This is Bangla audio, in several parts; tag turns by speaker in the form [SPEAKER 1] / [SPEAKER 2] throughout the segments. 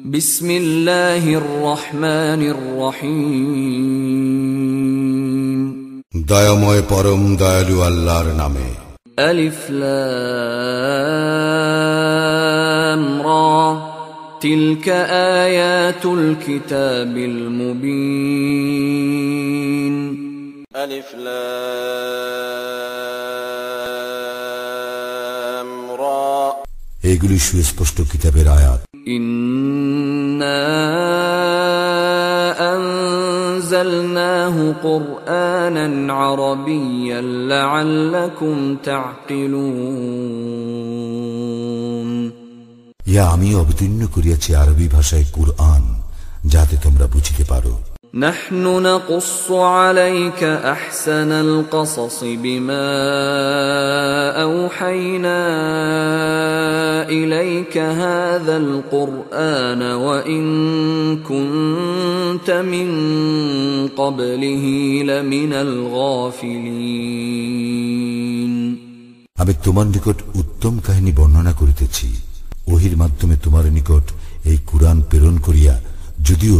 [SPEAKER 1] بسم الله الرحمن الرحيم
[SPEAKER 2] দয়াময় পরম দয়ালু আল্লাহর নামে
[SPEAKER 1] ألف لام را تلك آيات الكتاب المبين
[SPEAKER 3] ألف لام را
[SPEAKER 2] এগুলি সুস্পষ্ট কিতাবের আয়াত
[SPEAKER 1] إنا أنزلناه قرآنا عربيا لعلكم تعقلون
[SPEAKER 2] ইয়া আমি অবতীর্ণ করিয়াছি আরবি ভাষায় কুরআন যাতে তোমরা বুঝিতে পারো
[SPEAKER 1] نحن نقص عليك احسن القصص بما اوحينا اليك هذا القران وان كنت من قبله لمن الغافلين
[SPEAKER 2] আমি তোমার নিকট উত্তম কাহিনী বর্ণনা করিতেছি ওহির মাধ্যমে তোমার নিকট এই কুরআন প্রেরণ করিয়া যদিও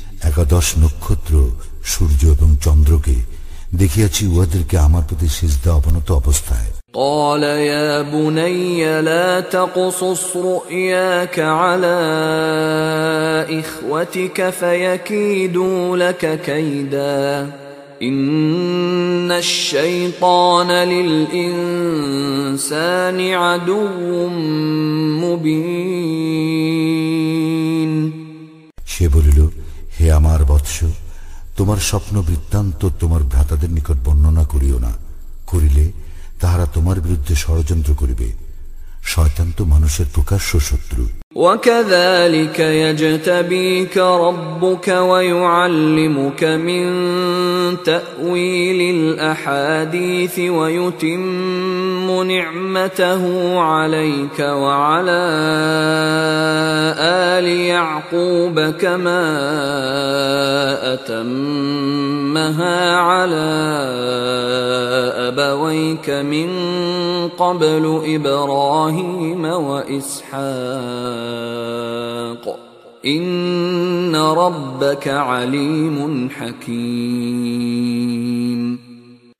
[SPEAKER 2] একাদশ নক্ষত্র সূর্য এবং চন্দ্রকে দেখিয়াছি উহাদেরকে আমার প্রতি সিজদা অবনত অবস্থায়
[SPEAKER 1] قال يا بني لا تقصص رؤياك على إخوتك فيكيدوا لك كيدا إن الشيطان للإنسان عدو مبين
[SPEAKER 2] সে বলিল হে আমার বৎস তোমার স্বপ্ন বৃত্তান্ত তোমার ভ্রাতাদের নিকট বর্ণনা করিও না। করিলে তাহারা তোমার বিরুদ্ধে ষড়যন্ত্র করিবে। শয়তান তো মানুষের প্রকাশ্য শত্রু
[SPEAKER 1] وكذلك يجتبيك ربك ويعلمك من تأويل الأحاديث ويتم نعمته عليك وعلى آل يعقوب كما أتمها على أبويك من قبل إبراهيم وإسحاق إن ربك عليم حكيم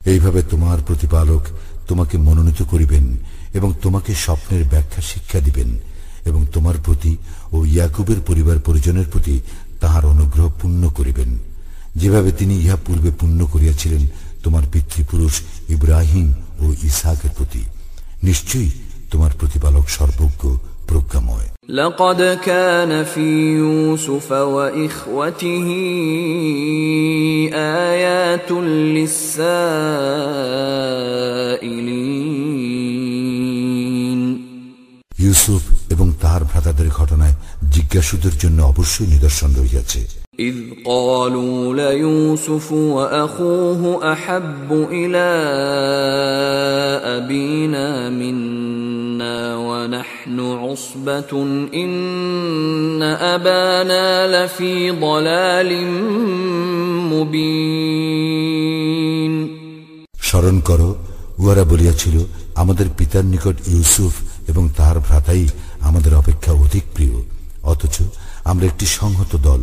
[SPEAKER 2] এইভাবে তোমার প্রতিপালক তোমাকে মনোনীত করিবেন এবং তোমাকে স্বপ্নের ব্যাখ্যা শিক্ষা দিবেন এবং তোমার প্রতি ও ইয়াকুবের পরিবার পরিজনের প্রতি তাহার অনুগ্রহ পূর্ণ করিবেন যেভাবে তিনি ইহা পূর্বে পূর্ণ করিয়াছিলেন তোমার পিতৃপুরুষ ইব্রাহিম ও ইসাকের প্রতি নিশ্চয়ই তোমার প্রতিপালক সর্বজ্ঞ প্রজ্ঞাময়
[SPEAKER 1] لقد كان في يوسف واخوته ايات للسائلين
[SPEAKER 2] ইউসুফ এবং তাহার ভ্রাতাদের ঘটনায় জিজ্ঞাসুদের জন্য অবশ্যই নিদর্শন রহিয়াছে
[SPEAKER 1] إذ قالوا ليوسف وأخوه أحب إلى أبينا منا ونحن عصبة إن أبانا لفي ضلال مبين
[SPEAKER 2] স্মরণ করো উহারা বলিয়াছিল আমাদের পিতার নিকট ইউসুফ এবং তাহার ভ্রাতাই আমাদের অপেক্ষা অধিক প্রিয় অথচ আমরা একটি সংহত দল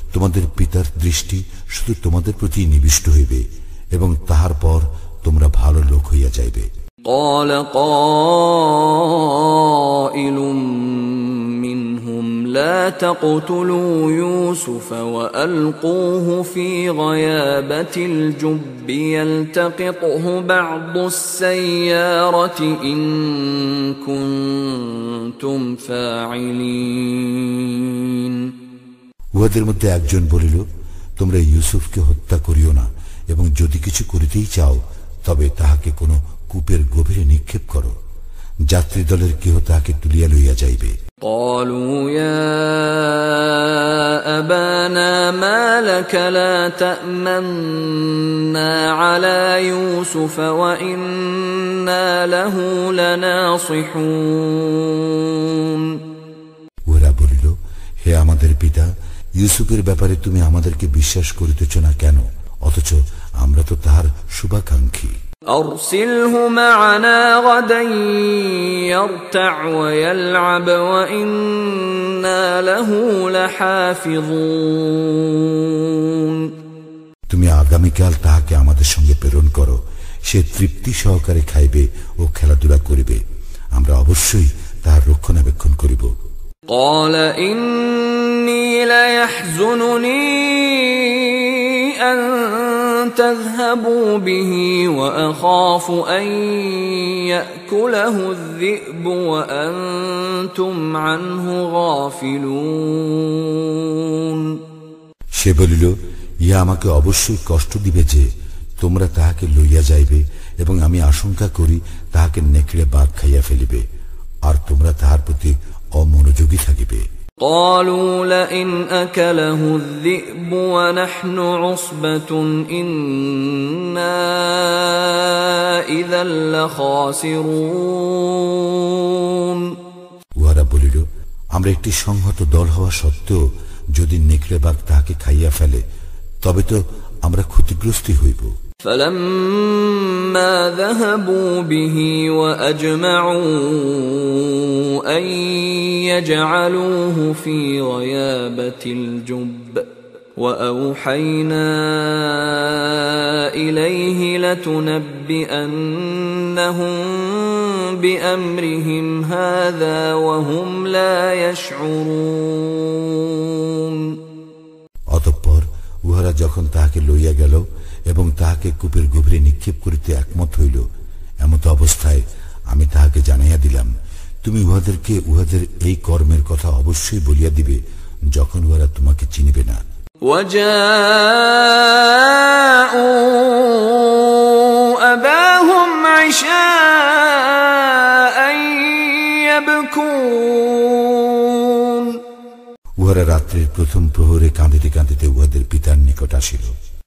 [SPEAKER 2] তোমাদের পিতার দৃষ্টি শুধু তোমাদের প্রতি নিবিষ্ট হইবে এবং তাহার পর তোমরা ভালো লোক হইয়া যাইবে
[SPEAKER 1] قال قائل منهم لا تقتلوا يوسف والقوه في غيابه الجب يلتقطه بعض السياره ان كنتم فاعلين
[SPEAKER 2] উহাদের মধ্যে একজন বলিল তোমরা ইউসুফকে হত্যা করিও না এবং যদি কিছু করিতেই চাও তবে তাহাকে কোনো কূপের গভীরে নিক্ষেপ করো যাত্রী দলের কেহ তাহাকে তুলিয়া লইয়া যাইবে
[SPEAKER 1] قالوا يا ابانا ما لك لا تامنا على يوسف وانا له لناصحون
[SPEAKER 2] ওরা বলিল হে আমাদের পিতা ইউসুফের ব্যাপারে তুমি আমাদেরকে বিশ্বাস করিতেছ না কেন অথচ আমরা তো তাহার শুভাকাঙ্ক্ষী
[SPEAKER 1] ارسله معنا غدا يرتع ويلعب وانا له لحافظون
[SPEAKER 2] তুমি আগামীকাল তাহাকে আমাদের সঙ্গে প্রেরণ করো সে তৃপ্তি সহকারে খাইবে ও খেলাধুলা করিবে আমরা অবশ্যই তাহার রক্ষণাবেক্ষণ করিব
[SPEAKER 1] قال إني ليحزنني أن تذهبوا به وأخاف أن يأكله الذئب وأنتم عنه غافلون
[SPEAKER 2] সে বলিল ইহা আমাকে অবশ্যই কষ্ট দিবে যে তোমরা তাহাকে লইয়া যাইবে এবং আমি আশঙ্কা করি তাহাকে নেকড়ে বাঘ খাইয়া ফেলিবে আর তোমরা তাহার প্রতি অমনোযোগী থাকিবে
[SPEAKER 1] قالوا لئن أكله الذئب ونحن عصبة إنا إذا لخاسرون
[SPEAKER 2] উহারা বলিল আমরা একটি সংহত দল হওয়া সত্ত্বেও যদি নেকড়ে বাঘ তাহাকে খাইয়া ফেলে তবে তো আমরা ক্ষতিগ্রস্ত হইব
[SPEAKER 1] فلما ذهبوا به واجمعوا ان يجعلوه في غيابه الجب واوحينا اليه لتنبئنهم بامرهم هذا وهم لا يشعرون
[SPEAKER 2] অতঃপর উহারা যখন তাহাকে লইয়া গেল এবং তাহাকে কূপের গভীরে নিক্ষেপ করিতে একমত হইল এমত অবস্থায় আমি তাহাকে জানাইয়া দিলাম তুমি উহাদেরকে উহাদের এই কর্মের কথা অবশ্যই বলিয়া দিবে যখন উহারা তোমাকে চিনিবে না
[SPEAKER 1] وجاءوا أباهم عشاء يبكون
[SPEAKER 2] উহারা রাত্রির প্রথম প্রহরে কাঁদিতে কাঁদিতে উহাদের পিতার নিকট আসিল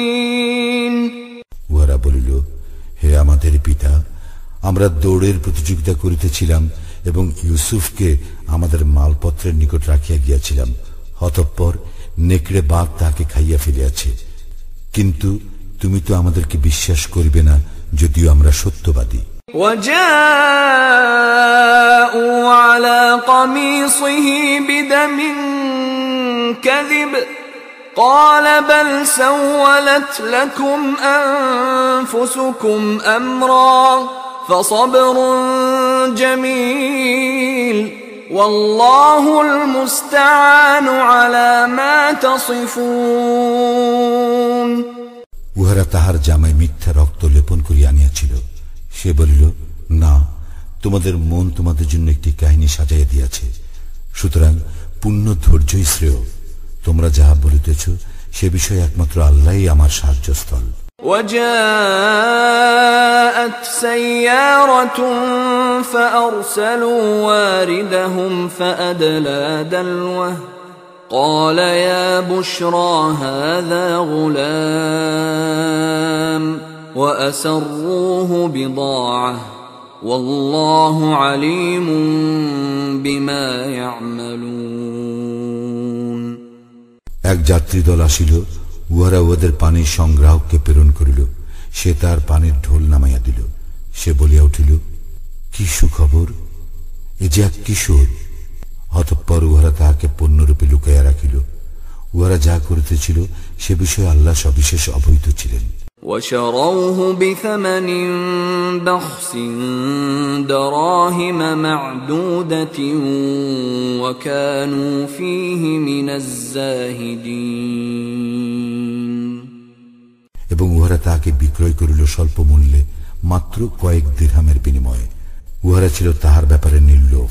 [SPEAKER 1] صادقين
[SPEAKER 2] উহারা বলিল হে আমাদের পিতা আমরা দৌড়ের প্রতিযোগিতা করিতেছিলাম এবং ইউসুফকে আমাদের মালপত্রের নিকট রাখিয়া গিয়াছিলাম অতঃপর নেকড়ে বাঘ তাহাকে খাইয়া ফেলিয়াছে কিন্তু তুমি তো আমাদেরকে বিশ্বাস করিবে না যদিও আমরা সত্যবাদী
[SPEAKER 1] وجاءوا على قميصه بدم كذب قال بل سولت لكم انفسكم امرا فصبر جميل والله المستعان على ما تصفون
[SPEAKER 2] উহারা তাহার জামায় মিথ্যা রক্ত লেপন করিয়া আনিয়াছিল সে বলিল না তোমাদের মন তোমাদের জন্য একটি কাহিনী সাজাইয়া দিয়াছে সুতরাং পূর্ণ ধৈর্যই শ্রেয় তোমরা যাহা বলিতেছ সে বিষয়ে একমাত্র আল্লাহই আমার সাহায্যস্থল
[SPEAKER 1] وجاءت سيارة فأرسلوا واردهم فأدلى دلوه قال يا بشرى هذا غلام وأسروه بضاعة والله عليم بما يعملون
[SPEAKER 2] এক যাত্রী দল আসিল। উহারা উহাদের পানির সংগ্রাহককে প্রেরণ করিল। সে তার পানির ঢোল নামাইয়া দিল। সে বলিয়া উঠিল, কি সুখবর? এ যে এক কিশোর। অতঃপর উহারা তাহাকে পণ্যরূপে লুকাইয়া রাখিল। উহারা যা করিতেছিল, সে বিষয়ে আল্লাহ সবিশেষ অবহিত ছিলেন।
[SPEAKER 1] وشروه بثمن بخس دراهم معدودة وكانوا فيه من الزاهدين
[SPEAKER 2] এবং উহারা তাহাকে বিক্রয় করিল স্বল্প মূল্যে মাত্র কয়েক দীর্হামের বিনিময়ে উহারা ছিল তাহার ব্যাপারে নির্লোভ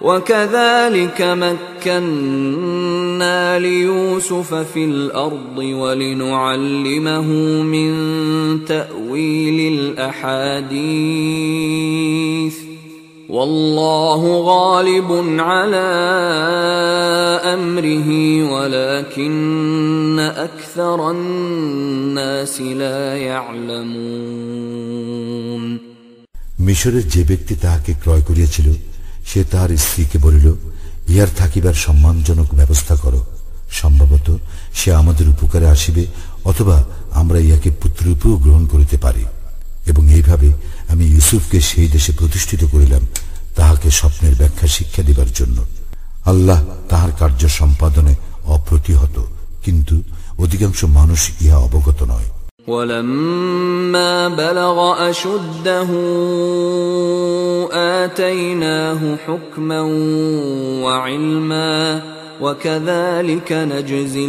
[SPEAKER 1] وكذلك مكنا ليوسف في الارض ولنعلمه من تاويل الاحاديث والله غالب على امره ولكن اكثر الناس لا يعلمون
[SPEAKER 2] মিশরের যে ব্যক্তি তাহাকে ক্রয় করিয়াছিল সে তাহার স্ত্রীকে বলিল ইহার থাকিবার সম্মানজনক ব্যবস্থা করো। সম্ভবত সে আমাদের উপকারে আসিবে, অথবা আমরা ইহাকে পুত্ররূপেও গ্রহণ করিতে পারি। এবং এইভাবে আমি ইউসুফকে সেই দেশে প্রতিষ্ঠিত করিলাম, তাহাকে স্বপ্নের ব্যাখ্যা শিক্ষা দিবার জন্য। আল্লাহ তাহার কার্য সম্পাদনে অপ্রতিহত, কিন্তু অধিকাংশ মানুষ ইহা অবগত নয়।
[SPEAKER 1] ولما بلغ أشده آتيناه حكما وعلما وكذلك نجزي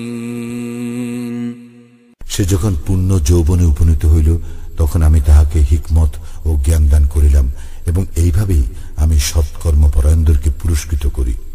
[SPEAKER 1] المحسنين
[SPEAKER 2] সে যখন পূর্ণ যৌবনে উপনীত হইল তখন আমি তাহাকে হিকমত ও জ্ঞান দান করিলাম এবং এইভাবেই আমি সৎকর্মপরায়ণদেরকে পুরস্কৃত করি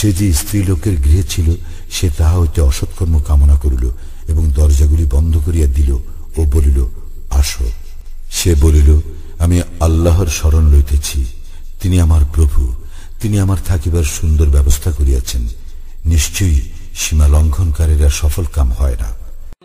[SPEAKER 2] সে যে স্ত্রী লোকের গৃহে ছিল, সে তাহা হইতে অসৎকর্ম কামনা করিল এবং দরজাগুলি বন্ধ করিয়া দিল ও বলিল, আসো। সে বলিল, আমি আল্লাহর স্মরণ লইতেছি। তিনি আমার প্রভু, তিনি আমার থাকিবার সুন্দর ব্যবস্থা করিয়াছেন। নিশ্চয়ই সীমা লঙ্ঘনকারীরা সফল কাম হয় না।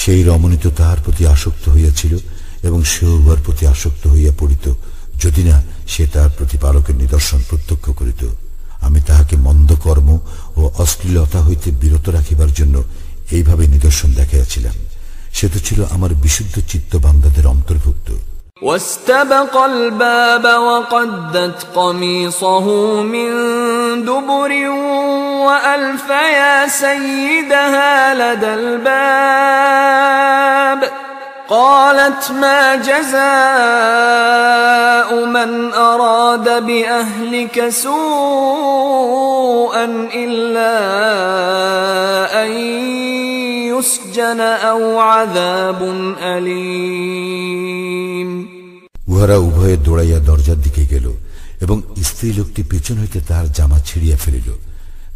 [SPEAKER 2] সেই রমণী তো তাহার প্রতি আসক্ত হইয়াছিল এবং সে উহার প্রতি আসক্ত হইয়া পড়িত। যদি না, সে তাহার প্রতিপালকের নিদর্শন প্রত্যক্ষ করিত। আমি তাহাকে মন্দ কর্ম ও অশ্লীলতা হইতে বিরত রাখিবার জন্য এইভাবে নিদর্শন দেখাইয়াছিলাম। সে তো ছিল আমার বিশুদ্ধ চিত্ত বান্দাদের অন্তর্ভুক্ত।
[SPEAKER 1] واستبق الباب وقدت قميصه من دبر وألف يا سيدها لدى الباب. قالت ما جزاء من اراد باهلك سوءا الا ان يسجن او عذاب اليم
[SPEAKER 2] উহারা উভয়ে দৌড়াইয়া দরজার দিকে গেল এবং স্ত্রী লোকটি পেছন হইতে তাহার জামা ছিঁড়িয়া ফেলিল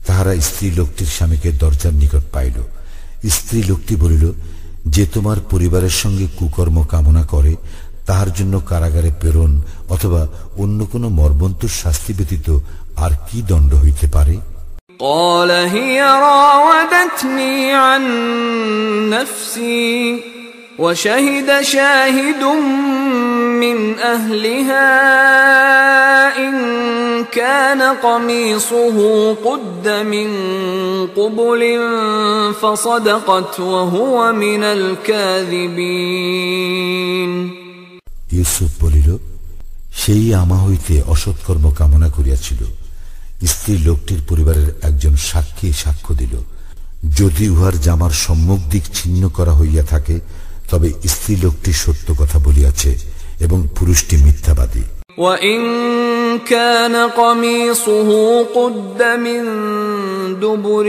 [SPEAKER 2] তাহারা স্ত্রী লোকটির স্বামীকে দরজার নিকট পাইল স্ত্রী লোকটি বলিল যে তোমার পরিবারের সঙ্গে কুকর্ম কামনা করে তাহার জন্য কারাগারে প্রেরণ অথবা অন্য কোনো মর্মন্তুর শাস্তি ব্যতীত আর কি দণ্ড হইতে পারে
[SPEAKER 1] قال هي راودتني عن نفسي وشهد شاهد من أهلها إن كان قميصه قد من قبل فصدقت وهو من الكاذبين
[SPEAKER 2] ইউসুফ বলিল সেই আমা হইতে অসৎকর্ম কামনা করিয়াছিল স্ত্রী লোকটির পরিবারের একজন সাক্ষী সাক্ষ্য দিল যদি উহার জামার সম্মুখ দিক ছিন্ন করা হইয়া থাকে তবে স্ত্রী লোকটি সত্য কথা বলিয়াছে এবং পুরুষটি মিথ্যাবাদী
[SPEAKER 1] وإن كان قميصه قد من دبر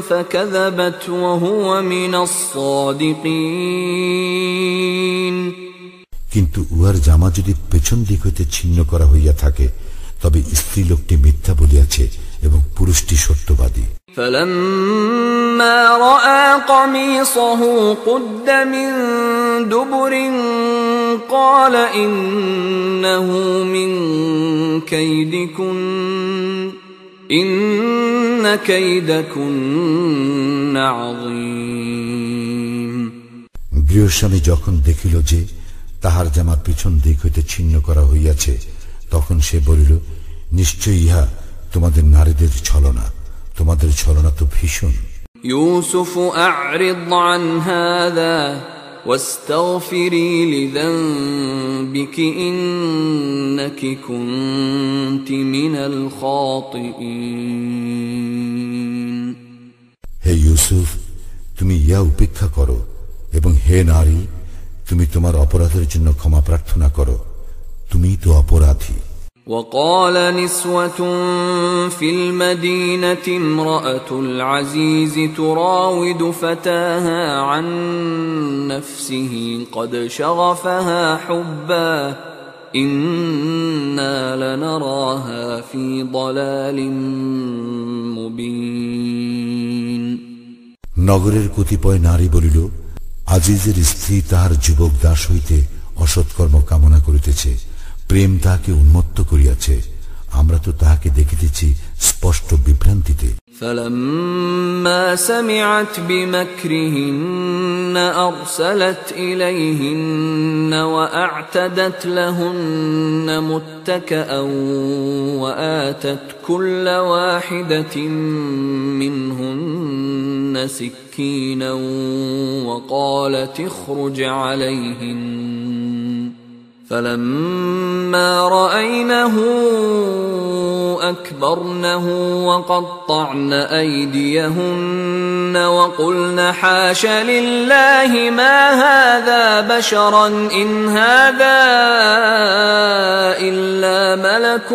[SPEAKER 1] فكذبت وهو من الصادقين
[SPEAKER 2] কিন্তু উহার জামা যদি পেছন দিক হইতে ছিন্ন করা হইয়া থাকে তবে স্ত্রী লোকটি মিথ্যা বলিয়াছে এবং পুরুষটি সত্যবাদী
[SPEAKER 1] فلما راى قميصه قد من دبر قال انه من كيدكن ان كيدكن عظيم
[SPEAKER 2] গৃহস্বামী যখন দেখিল যে তাহার জামা পিছন দিক হইতে ছিন্ন করা হইয়াছে তখন সে বলিল নিশ্চয় ইহা তোমাদের নারীদের ছলনা তোমাদের ছলনা তো ভীষণ
[SPEAKER 1] يوسف اعرض عن هذا واستغفري لذنبك انك كنت من الخاطئين
[SPEAKER 2] হে ইউসুফ তুমি ইয়া উপেক্ষা করো এবং হে নারী তুমি তোমার অপরাধের জন্য ক্ষমা প্রার্থনা করো তুমি তো অপরাধী
[SPEAKER 1] وقال نسوة في المدينة امرأة العزيز تراود فتاها عن نفسه قد شغفها حبا إنا لنراها في ضلال مبين
[SPEAKER 2] নগরের কতিপয় নারী বলিল আজিজের স্ত্রী তাহার যুবক দাস হইতে অসৎকর্ম কামনা করিতেছে প্রেম তাহাকে উন্মত্ত করিয়াছে আমরা তো তাহাকে দেখিতেছি স্পষ্ট বিভ্রান্তিতে
[SPEAKER 1] فلما سمعت بمكرهن ارسلت اليهن واعتدت لهن متكئا واتت كل واحده منهن سكينا وقالت اخرج عليهن فلما رأينه أكبرنه وقطعن أيديهن وقلن حاش لله ما هذا بشرا إن هذا إلا ملك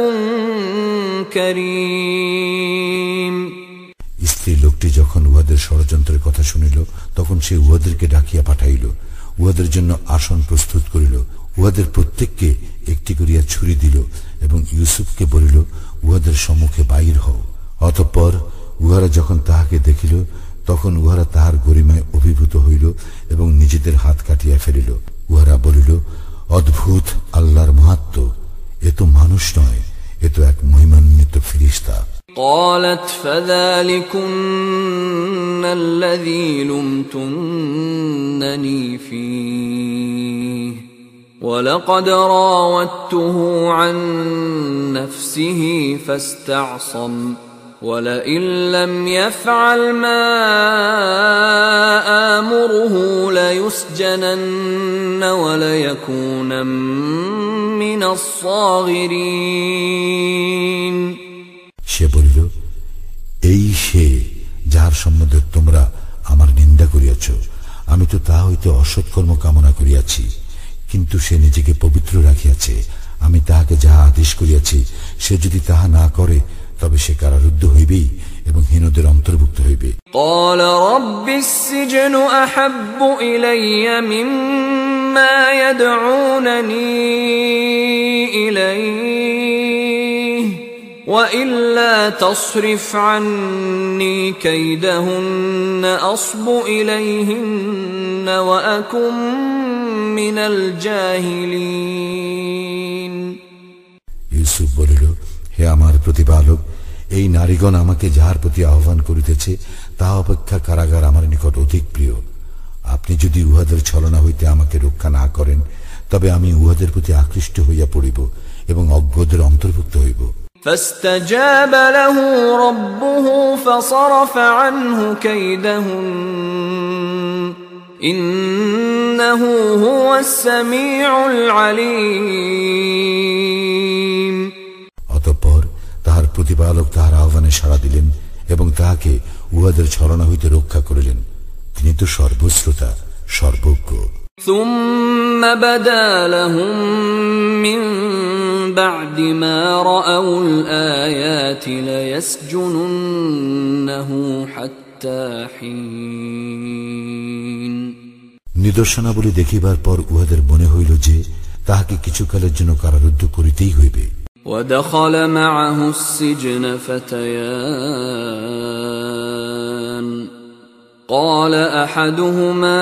[SPEAKER 1] كريم
[SPEAKER 2] স্ত্রী লোকটি যখন উহাদের ষড়যন্ত্রের কথা শুনিল তখন সে উহাদেরকে ডাকিয়া পাঠাইল উহাদের জন্য আসন প্রস্তুত করিল উহাদের প্রত্যেককে একটি করিয়া ছুরি দিল এবং ইউসুফকে বলিল উহাদের সম্মুখে বাহির হও অতঃপর উহারা যখন তাহাকে দেখিল তখন উহারা তাহার গরিমায় অভিভূত হইল এবং নিজেদের হাত কাটিয়া ফেলিল উহারা বলিল অদ্ভুত আল্লাহর মাহাত্ম এ তো মানুষ নয় এ তো এক মহিমান্বিত ফিরিস্তা
[SPEAKER 1] قالت فذلكن الذي لمتنني فيه ولقد راودته عن نفسه فاستعصم ولئن لم يفعل ما آمره ليسجنن وليكونا من الصاغرين
[SPEAKER 2] সে বলিল এই সে যাহার সম্বন্ধে তোমরা আমার নিন্দা করিয়াছ আমি তো তাহা হইতে অসৎকর্ম কামনা করিয়াছি কিন্তু সে নিজেকে পবিত্র রাখিয়াছে আমি তাহাকে যাহা আদেশ করিয়াছি সে যদি তাহা না করে তবে সে কারারুদ্ধ হইবেই এবং হীনদের অন্তর্ভুক্ত হইবে
[SPEAKER 1] قال رب السجن احب الي مما يدعونني اليه والا تصرف عني كيدهن اصب اليهن واكن من الجاهلين
[SPEAKER 2] ইউসুফ বলিল হে আমার প্রতিপালক এই নারীগণ আমাকে যাহার প্রতি আহ্বান করিতেছে তাহা অপেক্ষা কারাগার আমার নিকট অধিক প্রিয় আপনি যদি উহাদের ছলনা হইতে আমাকে রক্ষা না করেন তবে আমি উহাদের প্রতি আকৃষ্ট হইয়া পড়িব এবং অজ্ঞদের অন্তর্ভুক্ত হইব
[SPEAKER 1] فاستجاب له ربه فصرف عنه كيدهن إنه هو السميع العليم
[SPEAKER 2] অতঃপর তাহার প্রতিপালক তাহার আহ্বানে সাড়া দিলেন এবং তাহাকে উহাদের ছলনা হইতে রক্ষা করিলেন তিনি তো সর্বশ্রোতা সর্বজ্ঞ
[SPEAKER 1] ثم بدا لهم من بعد ما رأوا الآيات ليسجننه حتى حين
[SPEAKER 2] নিদর্শনাবলী দেখিবার পর উহাদের মনে হইল যে তাহাকে কিছুকালের জন্য কারারুদ্ধ করিতেই হইবে
[SPEAKER 1] ودخل معه السجن فتيان قال احدهما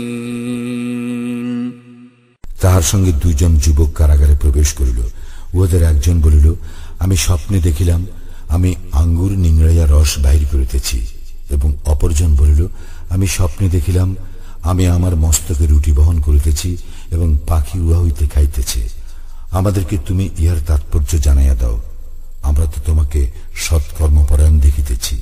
[SPEAKER 2] তাহার সঙ্গে দুইজন যুবক কারাগারে প্রবেশ করিল। উহাদের একজন বলিল, আমি স্বপ্নে দেখিলাম, আমি আঙ্গুর নিংড়াইয়া রস বাহির করিতেছি। এবং অপরজন বলিল, আমি স্বপ্নে দেখিলাম, আমি আমার মস্তকে রুটি বহন করিতেছি এবং পাখি উহা হইতে খাইতেছে। আমাদেরকে তুমি ইহার তাৎপর্য জানাইয়া দাও। আমরা তো তোমাকে সৎকর্মপরায়ণ দেখিতেছি।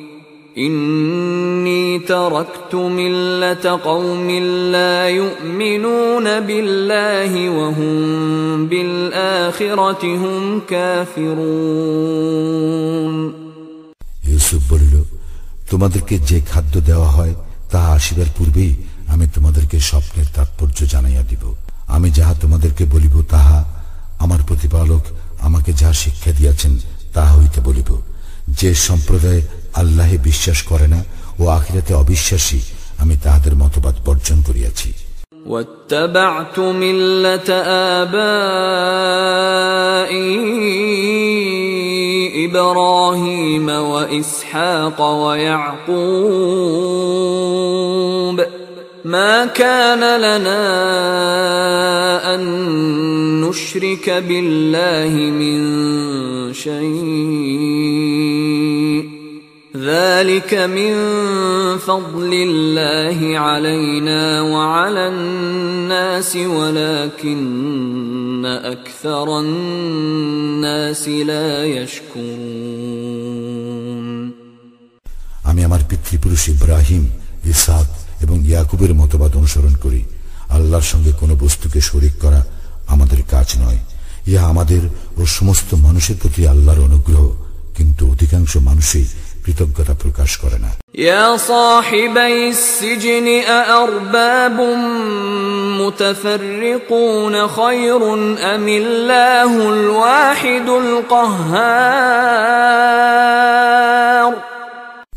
[SPEAKER 1] إني تركت ملة قوم لا يؤمنون بالله وهم بالآخرة هم كافرون
[SPEAKER 2] ইউসুফ বলিল তোমাদেরকে যে খাদ্য দেওয়া হয় তাহা আসিবার পূর্বেই আমি তোমাদেরকে স্বপ্নের তাৎপর্য জানাইয়া দিব আমি যাহা তোমাদেরকে বলিব তাহা আমার প্রতিপালক আমাকে যাহা শিক্ষা দিয়াছেন তাহা হইতে বলিব যে সম্প্রদায় আল্লাহে বিশ্বাস করে না ও আখিরাতে অবিশ্বাসী আমি তাহাদের মতবাদ বর্জন করিয়াছি
[SPEAKER 1] واتبعت ملة آبائي إبراهيم وإسحاق ويعقوب ما كان لنا أن نشرك بالله من شيء ذلك من فضل الله علينا وعلى الناس ولكن اكثر الناس لا يشكرون
[SPEAKER 2] আমি আমার পিতৃপুরুষ ইব্রাহিম ইসাক এবং ইয়াকুবের মতবাদ অনুসরণ করি আল্লাহর সঙ্গে কোনো বস্তুকে শরিক করা আমাদের কাজ নয় ইহা আমাদের ও সমস্ত মানুষের প্রতি আল্লাহর অনুগ্রহ কিন্তু অধিকাংশ মানুষই কৃতজ্ঞতা প্রকাশ করে না
[SPEAKER 1] يا صاحبي السجن أأرباب متفرقون خير أم الله الواحد القهار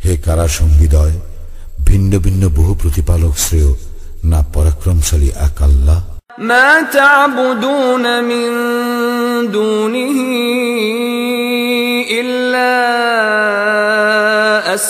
[SPEAKER 2] হে কারা সঙ্গীদয় ভিন্ন ভিন্ন বহু প্রতিপালক শ্রেয় না পরাক্রমশালী এক আল্লাহ
[SPEAKER 1] ما تعبدون من دونه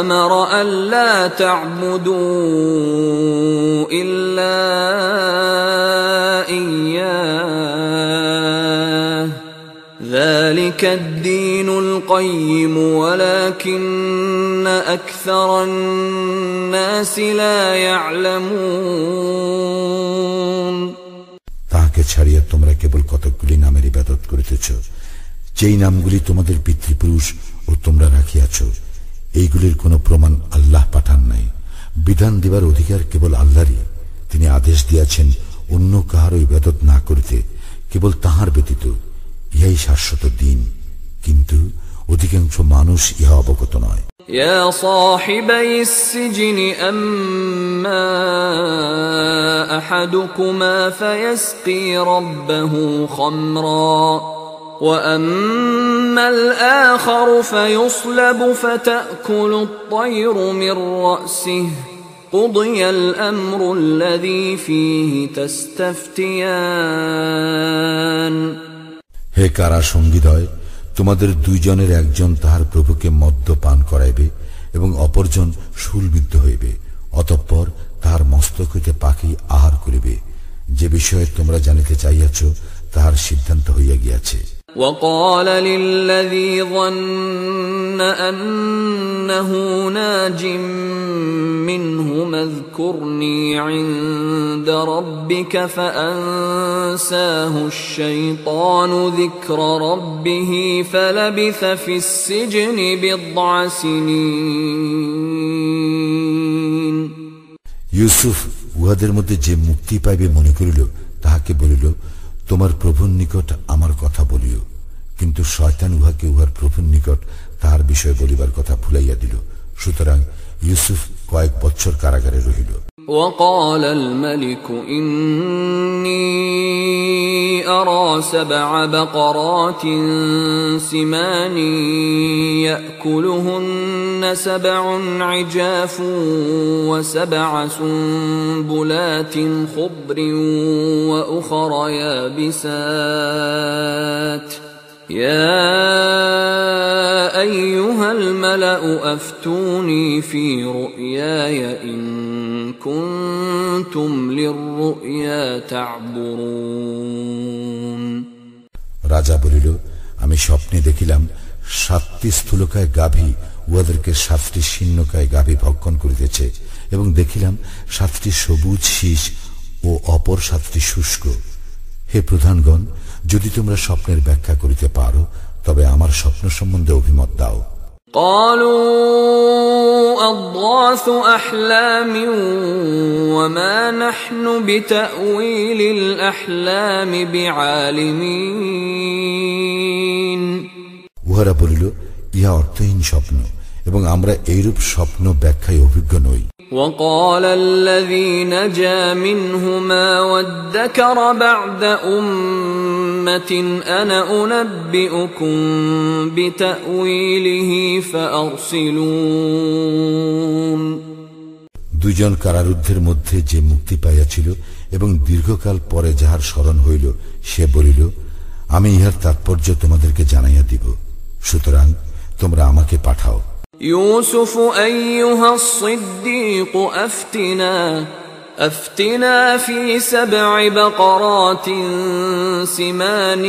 [SPEAKER 1] أمر ألا تعبدوا إلا إياه ذلك الدين القيم ولكن أكثر الناس لا يعلمون
[SPEAKER 2] তাহাকে ছাড়িয়া তোমরা কেবল কতকগুলি নামের ইবাদত করিতেছ যেই নামগুলি তোমাদের পিতৃপুরুষ ও তোমরা রাখিয়াছ এইগুলির কোনো প্রমাণ আল্লাহ পাঠান নাই বিধান দিবার অধিকার কেবল আল্লাহরই তিনি আদেশ দিয়াছেন অন্য কাহারও ইবাদত না করিতে কেবল তাহার ব্যতীত ইহাই শাশ্বত দিন কিন্তু অধিকাংশ মানুষ ইহা অবগত নয়
[SPEAKER 1] يا صاحبي السجن أما أحدكما فيسقي ربه خمرا وأما الآخر فيصلب فتأكل الطير من رأسه قضي الأمر الذي فيه تستفتيان
[SPEAKER 2] হে কারা সঙ্গীদয় তোমাদের দুইজনের একজন তাহার প্রভুকে মদ্য পান করাইবে এবং অপরজন শুলবিদ্ধ হইবে অতঃপর তাহার মস্তক হইতে পাখি আহার করিবে যে বিষয়ে তোমরা জানিতে চাইয়াছ তাহার সিদ্ধান্ত হইয়া গিয়াছে
[SPEAKER 1] وقال للذي ظن أنه ناج منهما اذكرني عند ربك فأنساه الشيطان ذكر ربه فلبث في السجن بضع سنين
[SPEAKER 2] ইউসুফ উহাদের মধ্যে যে মুক্তি পাইবে মনে করিল তাহাকে বলিল তোমার প্রভুর নিকট আমার কথা বলিও। কিন্তু শয়তান উহাকে উহার প্রভুর নিকট তাহার বিষয়ে বলিবার কথা ভুলাইয়া দিল। সুতরাং ইউসুফ কয়েক বৎসর কারাগারে রহিল
[SPEAKER 1] وقال الملك إني أرى سبع بقرات سمان يأكلهن سبع عجاف وسبع سنبلات خضر وأخر يابسات يا أيها الملأ أفتوني في
[SPEAKER 2] সাতটি স্থূলকায় গাভী উহাদেরকে সাতটি শীর্ণকায় গাভী ভক্ষণ করিতেছে এবং দেখিলাম সাতটি সবুজ শীষ ও অপর সাতটি শুষ্ক হে প্রধানগণ যদি তোমরা স্বপ্নের ব্যাখ্যা করিতে পারো তবে আমার স্বপ্ন সম্বন্ধে অভিমত দাও
[SPEAKER 1] قالوا أضغاث أحلام وما نحن بتأويل الأحلام بعالمين
[SPEAKER 2] উহারা বলিল ইহা অর্থহীন স্বপ্ন এবং আমরা এইরূপ স্বপ্ন ব্যাখ্যায় অভিজ্ঞ নই
[SPEAKER 1] وقال الذي نجا منهما وادكر بعد أمة أنا أنبئكم بتأويله فأرسلون
[SPEAKER 2] দুইজন কারারুদ্ধের মধ্যে যে মুক্তি পাইয়াছিল এবং দীর্ঘকাল পরে যাহার স্মরণ হইল সে বলিল আমি ইহার তাৎপর্য তোমাদেরকে জানাইয়া দিব সুতরাং তোমরা আমাকে পাঠাও
[SPEAKER 1] يوسف أيها الصديق أفتنا أفتنا في سبع بقرات سمان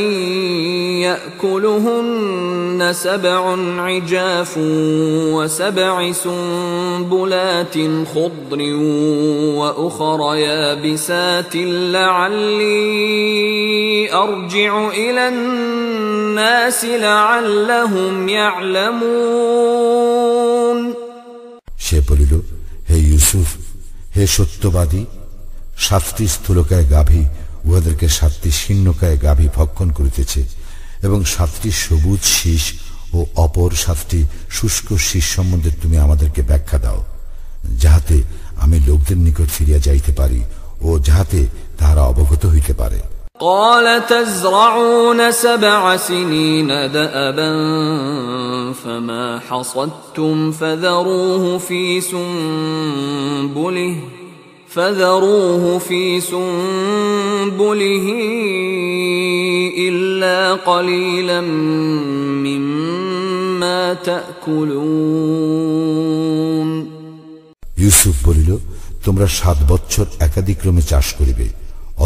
[SPEAKER 1] يأكلهن سبع عجاف وسبع سنبلات خضر وأخر يابسات لعلي أرجع إلى الناس لعلهم يعلمون.
[SPEAKER 2] شيء bölülü, hey يوسف হে সত্যবাদী, সাতটি স্থূলকায় গাভী উহাদেরকে সাতটি শীর্ণকায় গাভী ভক্ষণ করিতেছে এবং সাতটি সবুজ শীষ ও অপর সাতটি শুষ্ক শীষ সম্বন্ধে তুমি আমাদেরকে ব্যাখ্যা দাও, যাহাতে আমি লোকদের নিকট ফিরিয়া যাইতে পারি ও যাহাতে তাহারা অবগত হইতে পারে।
[SPEAKER 1] قال تزرعون سبع سنين دأبا فما حصدتم فذروه في سنبله فذروه في سنبله إلا قليلا مما تأكلون
[SPEAKER 2] ইউসুফ বলিল তোমরা সাত বৎসর একাদিক্রমে চাষ করিবে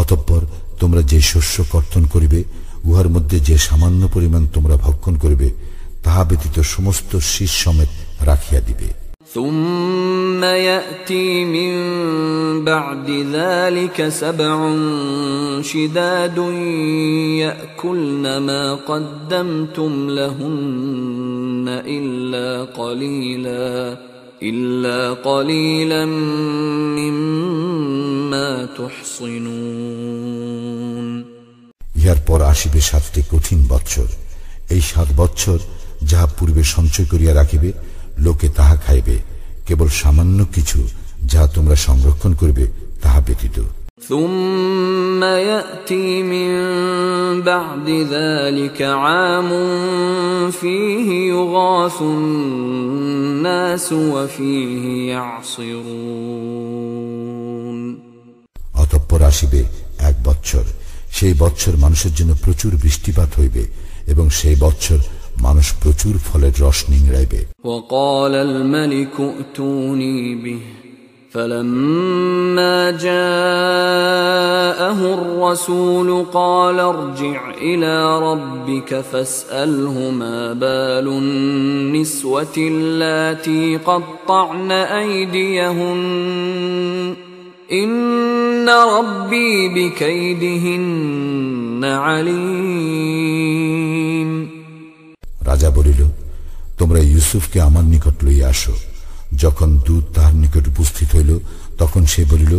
[SPEAKER 2] অতঃপর তোমরা যে শস্য কর্তন করিবে উহার মধ্যে যে সামান্য পরিমাণ তোমরা ভক্ষণ করিবে তাহা ব্যতীত সমস্ত শীষ সমেত রাখিয়া দিবে
[SPEAKER 1] ثم يأتي من بعد ذلك سبع شداد يأكلن ما قدمتم لهن إلا قليلا إلا قليلا مما تحصنون
[SPEAKER 2] ইহার পর আসিবে সাতটি কঠিন বৎসর এই সাত বৎসর যাহা পূর্বে সঞ্চয় করিয়া রাখিবে লোকে তাহা খাইবে কেবল সামান্য কিছু যাহা তোমরা সংরক্ষণ করিবে তাহা ব্যতীত
[SPEAKER 1] ثم يأتي من بعد ذلك عام فيه يغاث الناس وفيه يعصرون
[SPEAKER 2] অতঃপর আসিবে এক বৎসর সেই বৎসর মানুষের জন্য প্রচুর বৃষ্টিপাত হইবে এবং সেই বৎসর মানুষ প্রচুর ফলের রস নিংড়াইবে
[SPEAKER 1] وقال الملك ائتوني به فلما جاءه الرسول قال ارجع الى ربك فاساله ما بال النسوه اللاتي قطعن ايديهن ان ربي بكيدهن عليم
[SPEAKER 2] রাজা বলিল তোমরা ইউসুফকে আমার নিকট লইয়া আসো যখন দূত তাহার নিকট উপস্থিত হইল তখন সে বলিল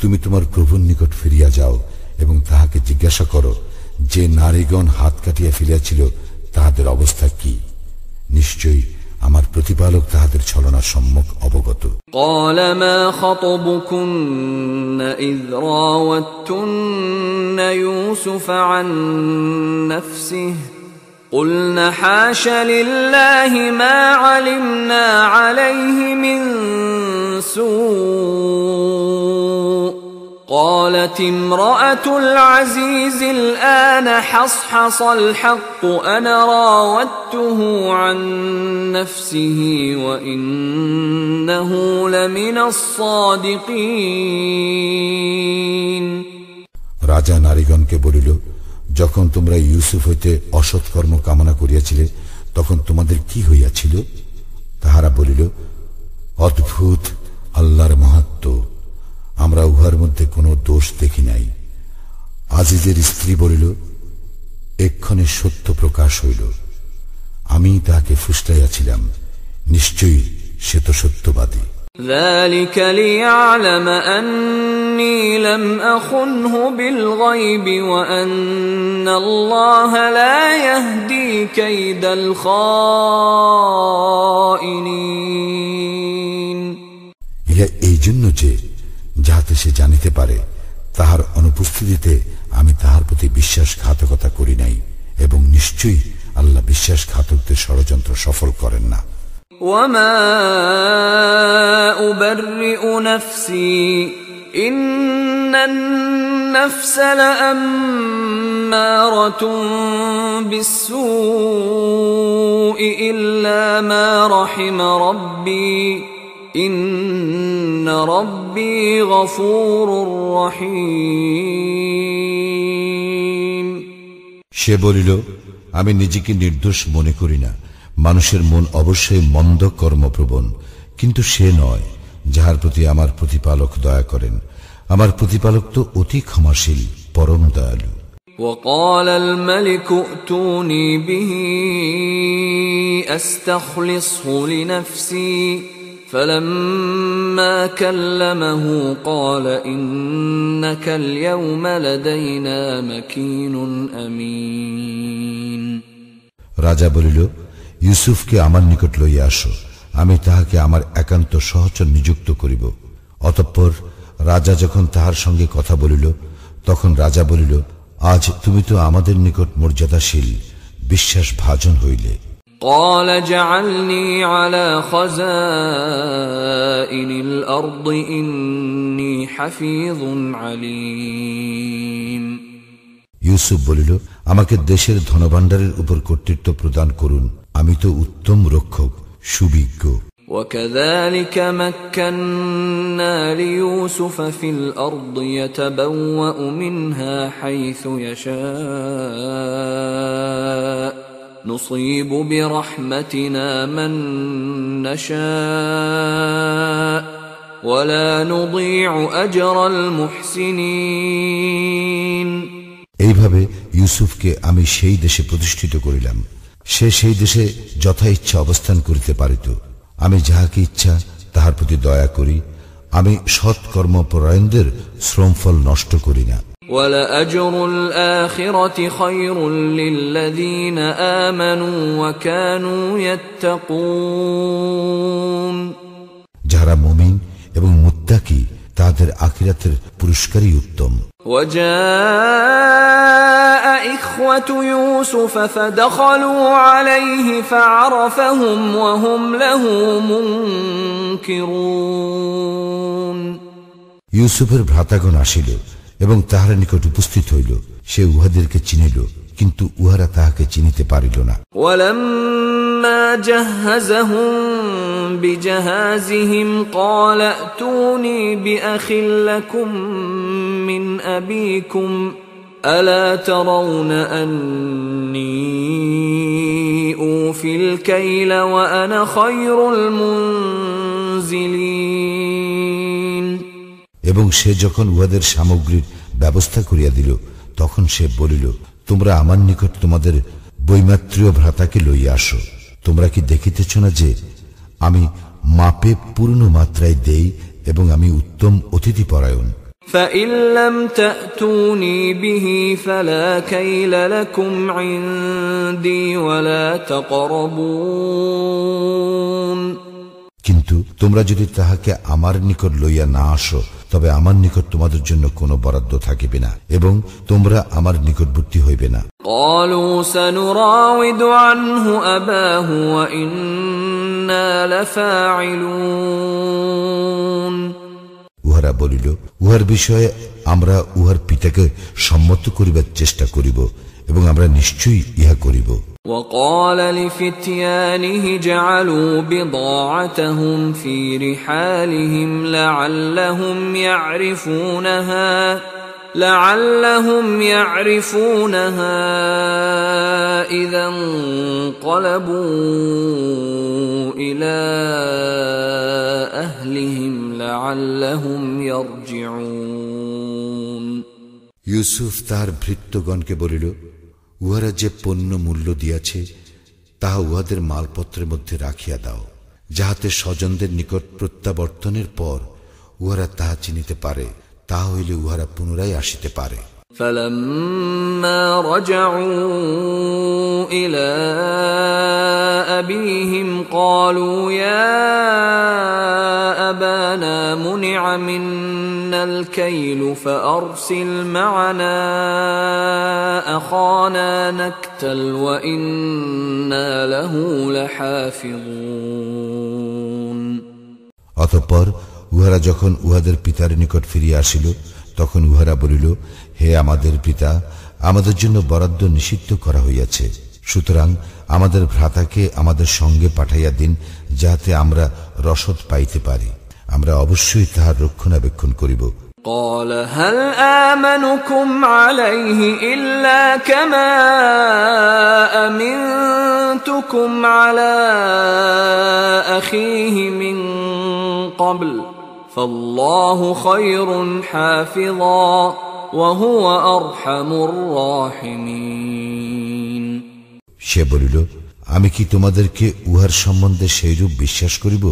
[SPEAKER 2] তুমি তোমার প্রভুর নিকট ফিরিয়া যাও এবং তাহাকে জিজ্ঞাসা করো যে নারীগণ হাত কাটিয়া ফেলিয়াছিল তাহাদের অবস্থা কি নিশ্চয়ই আমার প্রতিপালক তাহাদের ছলনা সম্মুখ অবগত
[SPEAKER 1] قال ما خطبكن إذ راوتن يوسف عن نفسه قلن حاش لله ما علمنا عليه من سوء قالت امرأة العزيز الآن حصحص الحق أنا راودته عن نفسه وإنه لمن الصادقين
[SPEAKER 2] রাজা নারীগণকে বলিল যখন তোমরা ইউসুফ হইতে অসৎকর্ম কামনা করিয়াছিলে, তখন তোমাদের কি হইয়াছিল? তাহারা বলিল, অদ্ভুত, আল্লাহর মাহাত্ম। আমরা উহার মধ্যে কোনো দোষ দেখি নাই। আজিজের স্ত্রী বলিল, এক্ষণে সত্য প্রকাশ হইল। আমি তাহাকে ফুসলাইয়াছিলাম। নিশ্চয়ই সে তো সত্যবাদী।
[SPEAKER 1] ذلك ليعلم أني لم أخنه بالغيب وأن الله لا يهدي كيد الخائنين
[SPEAKER 2] ইহা এই জন্য যে যাহাতে সে জানিতে পারে তাহার অনুপস্থিতিতে আমি তাহার প্রতি বিশ্বাসঘাতকতা করি নাই এবং নিশ্চয়ই আল্লাহ বিশ্বাসঘাতকদের ষড়যন্ত্র সফল করেন না
[SPEAKER 1] وما أبرئ نفسي إن النفس لأمارة بالسوء إلا ما رحم ربي إن ربي غفور رحيم
[SPEAKER 2] সে বলিল আমি নিজেকে নির্দোষ মনে করি না মানুষের মন অবশ্যই মন্দ কর্মপ্রবণ কিন্তু সে নয় যাহার প্রতি আমার প্রতিপালক দয়া করেন আমার প্রতিপালক তো অতি ক্ষমাশীল পরম দয়ালু
[SPEAKER 1] وقال الملك ائتوني به استخلصه لنفسي فلما كلمه قال انك اليوم لدينا مكين امين
[SPEAKER 2] রাজা বলিল ইউসুফকে আমার নিকট লইয়া আসো আমি তাহাকে আমার একান্ত সহচর নিযুক্ত করিব অতঃপর রাজা যখন তাহার সঙ্গে কথা বলিল তখন রাজা বলিল আজ তুমি তো আমাদের নিকট মর্যাদাশীল বিশ্বাস ভাজন হইলে
[SPEAKER 1] قال اجعلني على خزائن الارض اني حفيظ عليم
[SPEAKER 2] ইউসুফ বলিল আমাকে দেশের ধনভাণ্ডারের উপর কর্তৃত্ব প্রদান করুন আমি তো উত্তম রক্ষক সুবিজ্ঞ
[SPEAKER 1] وكذلك مكنا ليوسف في الارض يتبوا منها حيث يشاء نصيب برحمتنا من نشاء ولا نضيع اجر المحسنين
[SPEAKER 2] এইভাবে ইউসুফকে আমি সেই দেশে প্রতিষ্ঠিত করিলাম সে সেই দেশে যথা ইচ্ছা অবস্থান করিতে পারিত আমি যাহাকে ইচ্ছা তাহার প্রতি দয়া করি আমি সৎকর্মপরায়ণদের শ্রমফল নষ্ট করি না
[SPEAKER 1] ولأجر الآخرة خير للذين آمنوا وكانوا يتقون
[SPEAKER 2] যারা মুমিন এবং মুত্তাকি তাদের আখিরাতের পুরস্কারই উত্তম
[SPEAKER 1] وجاء إخوة يوسف فدخلوا عليه فعرفهم وهم له منكرون
[SPEAKER 2] ইউসুফের ভ্রাতাগণ আসিল এবং তাহার নিকট উপস্থিত হইল সে উহাদেরকে চিনিল কিন্তু উহারা তাহাকে চিনিতে পারিল না
[SPEAKER 1] ولما جهزهم بجهازهم قال ائتوني بأخ لكم من أبيكم ألا ترون أني أوفي الكيل وأنا خير المنزلين
[SPEAKER 2] এবং সে যখন উহাদের সামগ্রীর ব্যবস্থা করিয়া দিল তখন সে বলিল তোমরা আমার নিকট তোমাদের বৈমাত্রীয় ভ্রাতাকে লইয়া আসো তোমরা কি দেখিতেছ না যে আমি মাপে পূর্ণ মাত্রায় দেই এবং আমি উত্তম অতিথি পরায়ণ
[SPEAKER 1] فإن لم تأتوني به فلا كيل لكم عندي ولا تقربون
[SPEAKER 2] কিন্তু তোমরা যদি তাহাকে আমার নিকট লইয়া না আসো তবে আমার নিকট তোমাদের জন্য কোনো বরাদ্দ থাকিবে না এবং তোমরা আমার নিকটবর্তী হইবে না
[SPEAKER 1] قالوا
[SPEAKER 2] উহারা বলিল উহার বিষয়ে আমরা উহার পিতাকে সম্মত করিবার চেষ্টা করিব এবং আমরা নিশ্চয়ই ইহা করিব
[SPEAKER 1] وقال لفتيانه جعلوا بضاعتهم في رحالهم لعلهم يعرفونها لعلهم يعرفونها إذا انقلبوا إلى أهلهم لعلهم يرجعون
[SPEAKER 2] ইউসুফ তার ভৃত্যগণকে বলিল, উহারা যে পণ্য মূল্য দিয়াছে, তাহা উহাদের মালপত্রের মধ্যে রাখিয়া দাও, যাহাতে স্বজনদের নিকট প্রত্যাবর্তনের পর উহারা তাহা চিনিতে পারে তাহা হইলে উহারা পুনরায় আসিতে পারে।
[SPEAKER 1] فلما رجعوا إلى أبيهم قالوا يا أبانا منع منا الكيل فأرسل معنا أخانا نكتل وإنا له لحافظون
[SPEAKER 2] অতঃপর উহারা যখন উহাদের পিতার নিকট ফিরিয়া আসিল তখন উহারা বলিল হে আমাদের পিতা আমাদের জন্য বরাদ্দ নিষিদ্ধ করা হইয়াছে সুতরাং আমাদের ভ্রাতাকে আমাদের সঙ্গে পাঠাইয়া দিন যাহাতে আমরা রসদ পাইতে পারি আমরা অবশ্যই তাহার রক্ষণাবেক্ষণ করিব
[SPEAKER 1] قال هل آمنكم عليه إلا كما أمنتكم على أخيه من قبل فالله خير حافظا وهو أرحم الراحمين
[SPEAKER 2] সে বলিল আমি কি তোমাদেরকে উহার সম্বন্ধে সেইরূপ বিশ্বাস করিব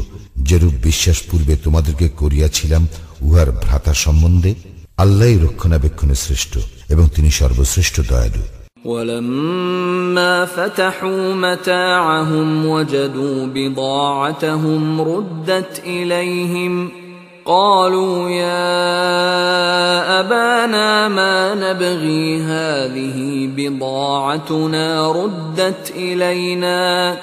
[SPEAKER 2] যেরূপ বিশ্বাস পূর্বে তোমাদেরকে করিয়াছিলাম উহার ভ্রাতা সম্বন্ধে আল্লাহ রক্ষণাবেক্ষণে শ্রেষ্ঠ এবং তিনি সর্বশ্রেষ্ঠ দয়ালু
[SPEAKER 1] ولما فتحوا متاعهم وجدوا بضاعتهم ردت اليهم قالوا يا ابانا ما نبغي هذه بضاعتنا ردت الينا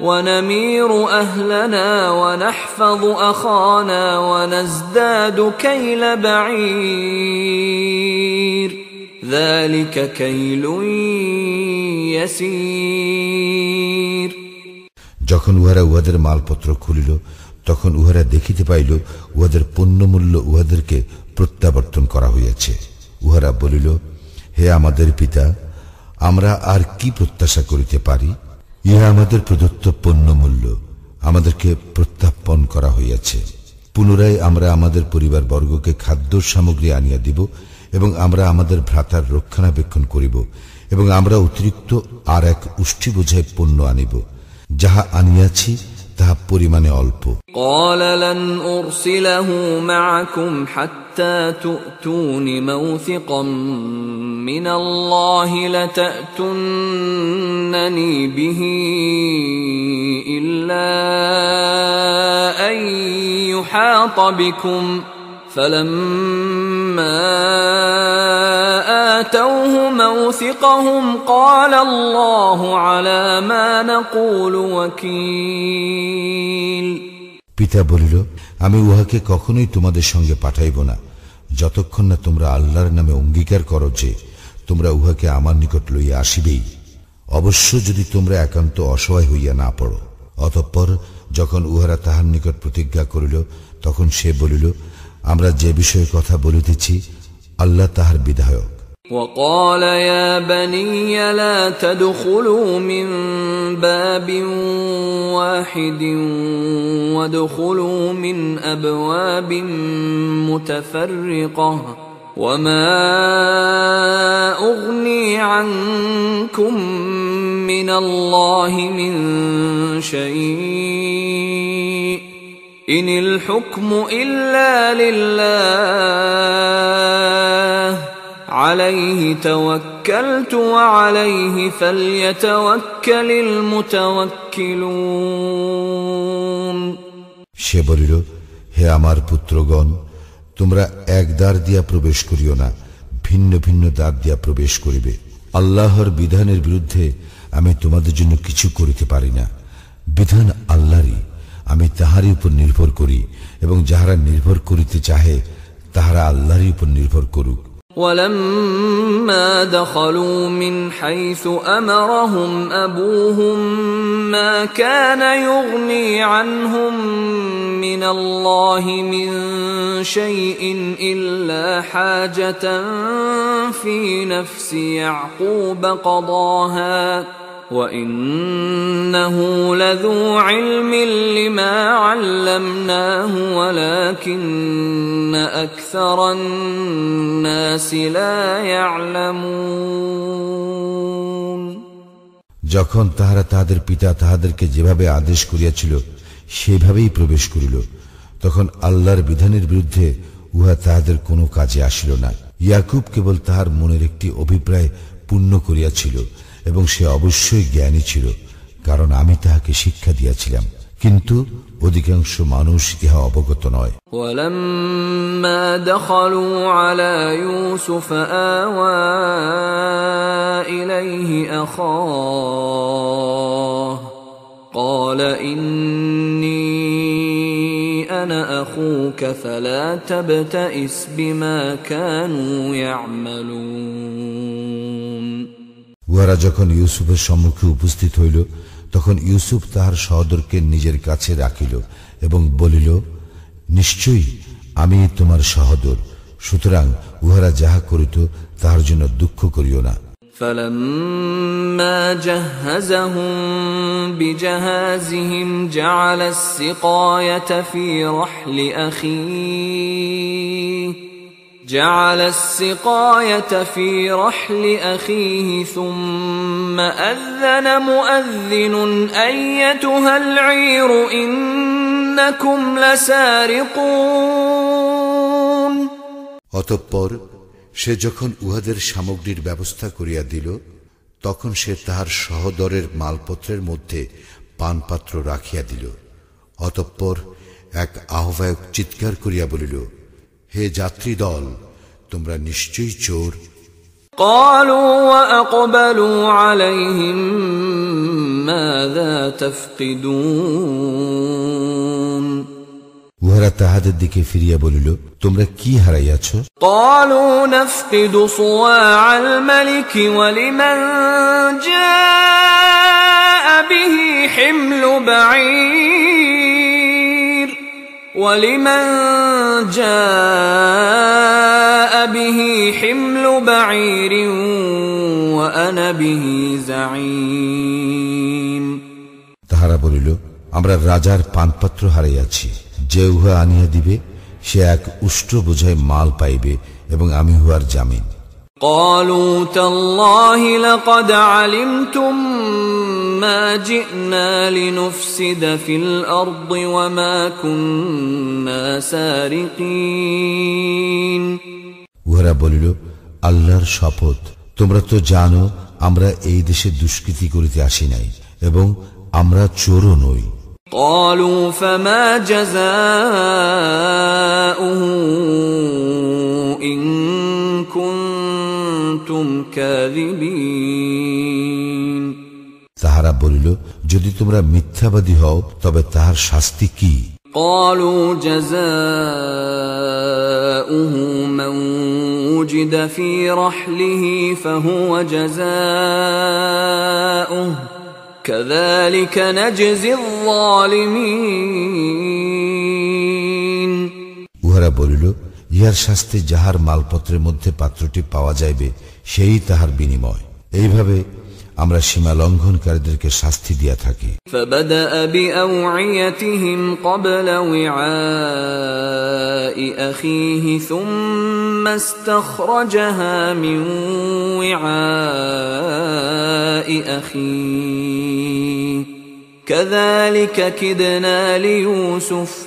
[SPEAKER 1] ونمير اهلنا ونحفظ اخانا ونزداد كيل بعير ذلك كيل يسير
[SPEAKER 2] যখন উহারা উহাদের মালপত্র খুলিল তখন উহারা দেখিতে পাইল, উহাদের পণ্যমূল্য উহাদেরকে প্রত্যাবর্তন করা হইয়াছে। উহারা বলিল, হে আমাদের পিতা, আমরা আর কি প্রত্যাশা করিতে পারি? ইহা আমাদের প্রদত্ত পণ্যমূল্য, আমাদেরকে প্রত্যাপন করা হইয়াছে। পুনরায় আমরা আমাদের পরিবার বর্গকে খাদ্য সামগ্রী আনিয়া দিব এবং আমরা আমাদের ভ্রাতার রক্ষণাবেক্ষণ করিব এবং আমরা অতিরিক্ত আর এক উষ্টি বোঝায় পণ্য আনিব। যাহা আনিয়াছি তাহা পরিমাণে অল্প
[SPEAKER 1] قال لن أرسله معكم حتى تؤتون موثقا من الله لتأتونني به إلا أن يحاط بكم فلما آتوه موثقهم قال الله على ما نقول وكيل
[SPEAKER 2] পিতা বলিল আমি উহাকে কখনোই তোমাদের সঙ্গে পাঠাইব না যতক্ষণ না তোমরা আল্লাহর নামে অঙ্গীকার করো যে তোমরা উহাকে আমার নিকট লইয়া আসিবেই অবশ্য যদি তোমরা একান্ত অসহায় হইয়া না পড়ো অতঃপর যখন উহারা তাহার নিকট প্রতিজ্ঞা করিল তখন সে বলিল আমরা যে বিষয়ে কথা বলিতেছি আল্লাহ তাহার বিধায়ক
[SPEAKER 1] وقال يا بني لا تدخلوا من باب واحد وادخلوا من ابواب متفرقه وما اغني عنكم من الله من شيء ان الحكم الا لله عليه توكلت وعليه فليتوكل المتوكلون
[SPEAKER 2] সে বলিল হে আমার পুত্রগণ তোমরা এক দ্বার দিয়া প্রবেশ করিও না ভিন্ন ভিন্ন দ্বার দিয়া প্রবেশ করিবে আল্লাহর বিধানের বিরুদ্ধে আমি তোমাদের জন্য কিছু করিতে পারি না বিধান আল্লাহরই আমি তাহারই উপর নির্ভর করি এবং যাহারা নির্ভর করিতে চাহে তাহারা আল্লাহরই উপর নির্ভর করুক
[SPEAKER 1] ولما دخلوا من حيث امرهم ابوهم ما كان يغني عنهم من الله من شيء الا حاجه في نفس يعقوب قضاها وانه لذو علم لما علمناه ولكن اكثر الناس لا يعلمون
[SPEAKER 2] যখন তাহারা তাহাদের পিতা তাহাদেরকে যেভাবে আদেশ করিয়াছিল সেভাবেই প্রবেশ করিল তখন আল্লাহর বিধানের বিরুদ্ধে উহা তাহাদের কোনো কাজে আসিল না ইয়াকুব কেবল তাহার মনের একটি অভিপ্রায় পূর্ণ করিয়াছিল এবং সে অবশ্যই জ্ঞানী ছিল কারণ আমি তাহাকে শিক্ষা দিয়াছিলাম কিন্তু অধিকাংশ মানুষ ইহা অবগত নয়
[SPEAKER 1] ولما دخلوا على يوسف آوى إليه أخاه قال إني أنا أخوك فلا تبتئس بما كانوا يعملون
[SPEAKER 2] উহারা যখন ইউসুফের সম্মুখে উপস্থিত হইল তখন ইউসুফ তাহার সহদরকে নিজের কাছে রাখিল এবং বলিল নিশ্চয়ই আমি তোমার সহদর সুতরাং উহারা যাহা করিত তাহার জন্য দুঃখ করিও না
[SPEAKER 1] فلما جهزهم بجهازهم جعل السقاية في رحل أخيه جعل السقاية في رحل أخيه ثم أذن مؤذن أيتها العير إنكم لسارقون
[SPEAKER 2] অতঃপর সে যখন উহাদের সামগ্রীর ব্যবস্থা করিয়া দিল তখন সে তাহার সহদরের মালপত্রের মধ্যে পানপাত্র রাখিয়া দিল অতঃপর এক আহ্বায়ক চিৎকার করিয়া বলিল হে যাত্রী দল তোমরা নিশ্চয়ই চোর
[SPEAKER 1] قالوا وأقبلوا عليهم ماذا تفقدون
[SPEAKER 2] উহারা তাহাদের দিকে ফিরিয়া বলিল তোমরা কি হারাইয়াছ
[SPEAKER 1] قالوا نفقد صواع الملك ولمن جاء به حمل بعير ولمن جاء به حمل بعير وانا به زعيم
[SPEAKER 2] তাহারা বলিল আমরা রাজার পানপাত্র হারাইয়াছি যে উহা আনিয়া দিবে সে এক উষ্ট্র বোঝায় মাল পাইবে এবং আমি উহার জামিন
[SPEAKER 1] قالوا تالله لقد علمتم ما جئنا لنفسد في الارض وما كنا سارقين
[SPEAKER 2] উহারা বলিল আল্লাহর শপথ তোমরা তো জানো আমরা এই দেশে দুষ্কৃতি করিতে আসি নাই এবং আমরা চোরও নই
[SPEAKER 1] قالوا فما جزاؤه ان كنتم كاذبين
[SPEAKER 2] তাহারা বলিল যদি তোমরা মিথ্যাবাদী হও তবে তাহার শাস্তি কি
[SPEAKER 1] قالوا جزاؤه من وجد في رحله فهو جزاؤه كذلك نجزي الظالمين
[SPEAKER 2] উহারা বলিল ইহার শাস্তি যাহার মালপত্রের মধ্যে পাত্রটি পাওয়া যাইবে সেই তাহার বিনিময় এইভাবে আমরা সীমা লঙ্ঘনকারীদেরকে শাস্তি দিয়া থাকি
[SPEAKER 1] فبدأ بأوعيتهم قبل وعاء أخيه ثم استخرجها من وعاء أخيه كذلك كدنا ليوسف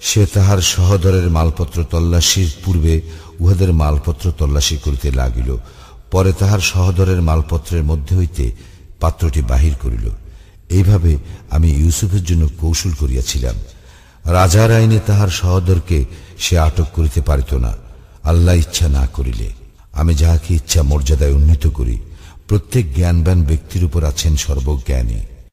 [SPEAKER 2] সে তাহার সহদরের মালপত্র তল্লাশির পূর্বে উহাদের মালপত্র তল্লাশি করিতে লাগিল। পরে তাহার সহদরের মালপত্রের মধ্যে হইতে পাত্রটি বাহির করিল। এইভাবে আমি ইউসুফের জন্য কৌশল করিয়াছিলাম। রাজার আইনে তাহার সহদরকে সে আটক করিতে পারিত না। আল্লাহ ইচ্ছা না করিলে। আমি যাহাকে ইচ্ছা মর্যাদায় উন্নীত করি। প্রত্যেক জ্ঞানবান ব্যক্তির উপর আছেন সর্বজ্ঞানী।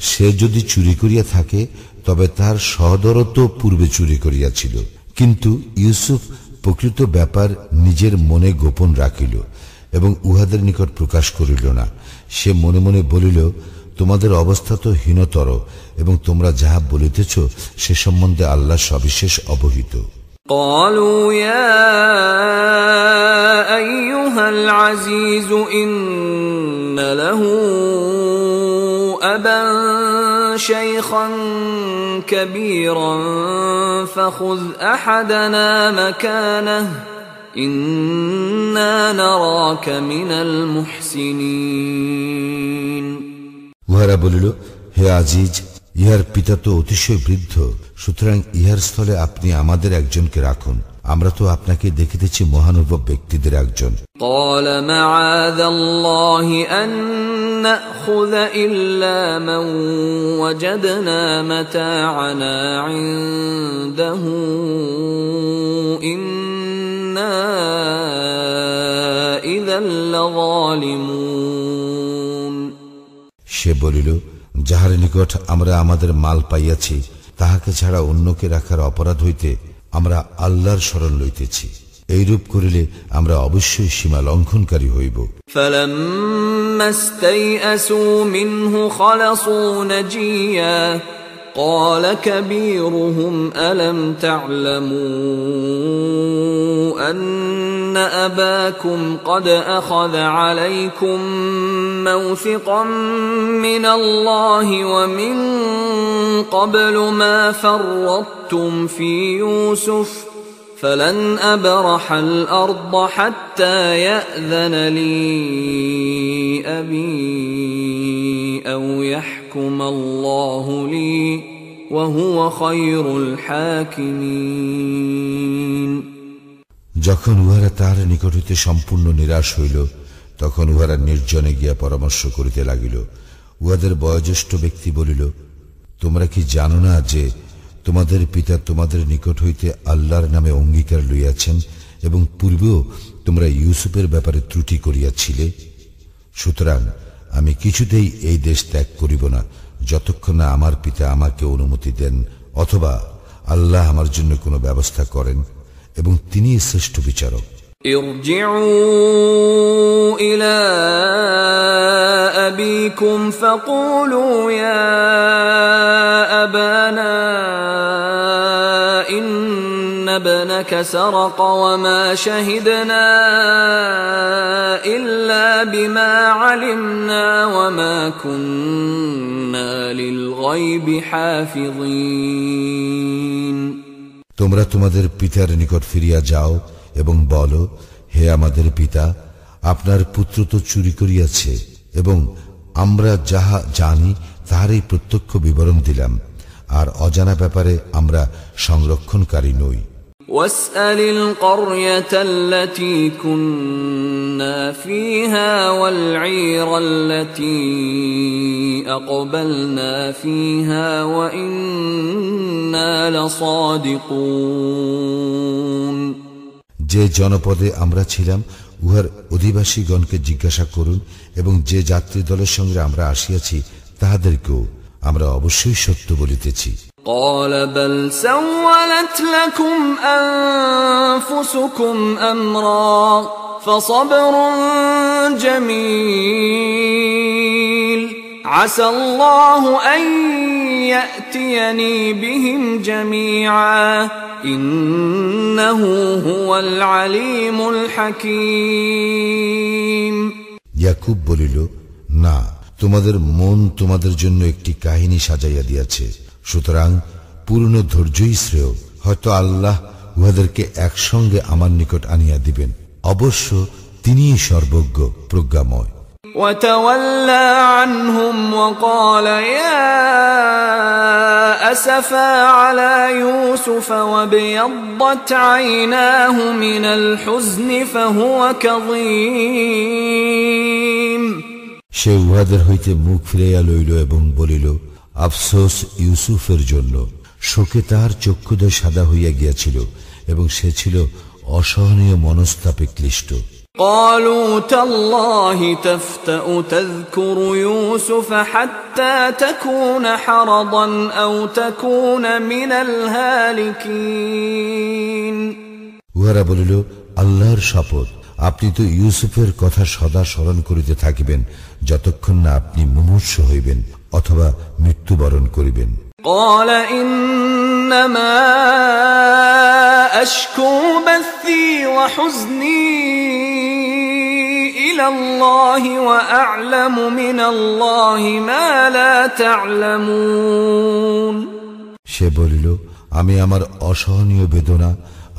[SPEAKER 2] সে যদি চুরি করিয়া থাকে তবে তাহার সহদরত পূর্বে চুরি করিয়াছিল কিন্তু ইউসুফ প্রকৃত ব্যাপার নিজের মনে গোপন রাখিল এবং উহাদের নিকট প্রকাশ করিল না সে মনে মনে বলিল তোমাদের অবস্থা তো হীনতর এবং তোমরা যাহা বলিতেছ সে সম্বন্ধে আল্লাহ সবিশেষ অবহিত
[SPEAKER 1] قالوا يا ايها العزيز ان له ابا شيخا كبيرا فخذ احدنا مكانه انا نراك من المحسنين
[SPEAKER 2] উহারা বলিল হে আজিজ ইহার পিতা তো অতিশয় বৃদ্ধ সুতরাং ইহার স্থলে আপনি আমাদের একজনকে রাখুন আমরা তো আপনাকে দেখিতেছি মহানুভব ব্যক্তিদের একজন। সে বলিল যাহার নিকট আমরা আমাদের মাল পাইয়াছি তাহাকে ছাড়া অন্যকে রাখার অপরাধ হইতে আমরা আল্লাহর স্মরণ লইতেছি এইরূপ করিলে আমরা অবশ্যই সীমা লঙ্ঘনকারী হইব
[SPEAKER 1] فلما استيئسوا منه خلصوا نجيا قال كبيرهم ألم تعلموا أن أباكم قد أخذ عليكم موثقا من الله ومن قبل ما فرطتم في يوسف؟ فلن أبرح الأرض حتى يأذن لي أبي أو يحكم الله لي وهو خير الحاكمين
[SPEAKER 2] যখন উহারা তাহার নিকট হইতে সম্পূর্ণ নিরাশ হইল তখন উহারা নির্জনে গিয়া পরামর্শ করিতে লাগিল উহাদের বয়োজ্যেষ্ঠ ব্যক্তি বলিল তোমরা কি জানো না যে তোমাদের পিতা তোমাদের নিকট হইতে আল্লাহর নামে অঙ্গীকার লইয়াছেন এবং পূর্বেও তোমরা ইউসুফের ব্যাপারে ত্রুটি করিয়াছিলে। সুতরাং আমি কিছুতেই এই দেশ ত্যাগ করিব না, যতক্ষণ না আমার পিতা আমাকে অনুমতি দেন অথবা আল্লাহ আমার জন্য কোনো ব্যবস্থা করেন এবং তিনি শ্রেষ্ঠ বিচারক।
[SPEAKER 1] ارجعوا إلى أبيكم فقولوا يا أبانا إن ابنك سرق وما شهدنا إلا بما علمنا وما كنا للغيب حافظين
[SPEAKER 2] তোমরা তোমাদের পিতার নিকট ফিরিয়া যাও এবং বলো হে আমাদের পিতা আপনার পুত্র তো চুরি করিয়াছে এবং আমরা যাহা জানি তাহারই প্রত্যক্ষ বিবরণ দিলাম আর অজানা ব্যাপারে আমরা সংরক্ষণকারী নই
[SPEAKER 1] واسأل القرية التي كنا فيها والعير التي أقبلنا فيها وإنا لصادقون
[SPEAKER 2] যে জনপদে আমরা ছিলাম উহার অধিবাসীগণকে জিজ্ঞাসা করুন এবং যে যাত্রী দলের সঙ্গে আমরা আসিয়াছি তাহাদেরকেও আমরা অবশ্যই সত্য বলিতেছি
[SPEAKER 1] قال بل سولت لكم أنفسكم أمرا فصبر جميل عسى الله أن يأتيني بهم جميعا إنه هو العليم الحكيم
[SPEAKER 2] ইয়াকুব বলিল না তোমাদের মন তোমাদের জন্য একটি কাহিনী সাজাইয়া দিয়াছে সুতরাং পূর্ণ ধৈর্যই শ্রেয় হয়তো আল্লাহ উহাদেরকে একসঙ্গে আমার নিকট আনিয়া দিবেন অবশ্য তিনিই সর্বজ্ঞ প্রজ্ঞাময়
[SPEAKER 1] وتولى عنهم وقال يا أسفا على يوسف وابيضت عيناه من الحزن فهو كظيم
[SPEAKER 2] সে উহাদের হইতে মুখ ফিরাইয়া লইল এবং বলিল আফসোস ইউসুফের জন্য শোকে তাহার চক্ষুদয় সাদা হইয়া গিয়াছিল এবং সে ছিল অসহনীয় মনস্তাপে ক্লিষ্ট
[SPEAKER 1] قالوا تالله تفتأ تذكر يوسف حتى تكون حرضا أو تكون من الهالكين
[SPEAKER 2] উহারা বলিল আল্লাহর শপথ আপনি তো ইউসুফের কথা সদা স্মরণ করিতে থাকিবেন যতক্ষণ না আপনি মুমূর্ষ হইবেন অথবা মৃত্যুবরণ করিবেন
[SPEAKER 1] قال إنما أشكو بثي وحزني إلى الله وأعلم من الله ما لا تعلمون
[SPEAKER 2] সে বলিল আমি আমার অসহনীয় বেদনা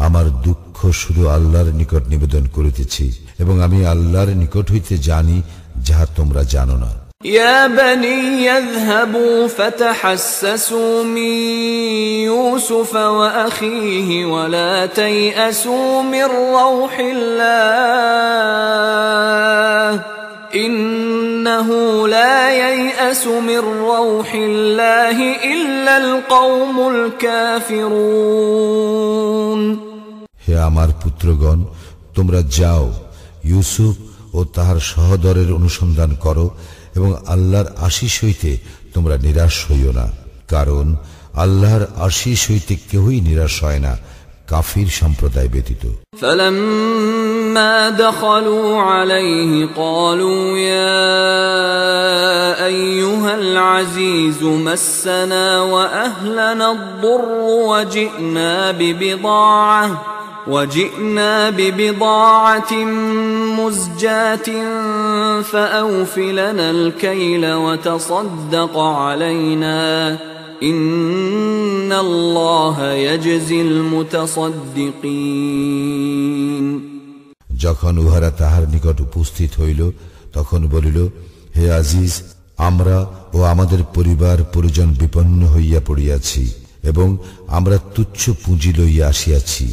[SPEAKER 2] আমার দুঃখ শুধু আল্লাহর নিকট নিবেদন করিতেছি এবং আমি আল্লাহর নিকট হইতে জানি যাহা তোমরা জানো না
[SPEAKER 1] يا بني يذهبوا فتحسسوا من يوسف وأخيه ولا تيأسوا من روح الله إنه لا ييأس من روح الله إلا القوم الكافرون
[SPEAKER 2] হে আমার পুত্রগণ তোমরা যাও ইউসুফ ও তাহার সহদরের অনুসন্ধান করো এবং আল্লাহর আশিস হইতে তোমরা নিরাশ হইও না কারণ আল্লাহর আশিস হইতে কেহই নিরাশ হয় না কাফির সম্প্রদায় ব্যতীত
[SPEAKER 1] فلما دخلوا عليه قالوا يا ايها العزيز مسنا واهلنا الضر وجئنا ببضاعه وجئنا ببضاعة مزجاة فأوف لنا الكيل وتصدق علينا إن الله يجزي المتصدقين
[SPEAKER 2] যখন উহারা তাহার নিকট উপস্থিত হইল তখন বলিল হে আজিজ আমরা ও আমাদের পরিবার পরিজন বিপন্ন হইয়া পড়িয়াছি এবং আমরা তুচ্ছ পুঁজি লইয়া আসিয়াছি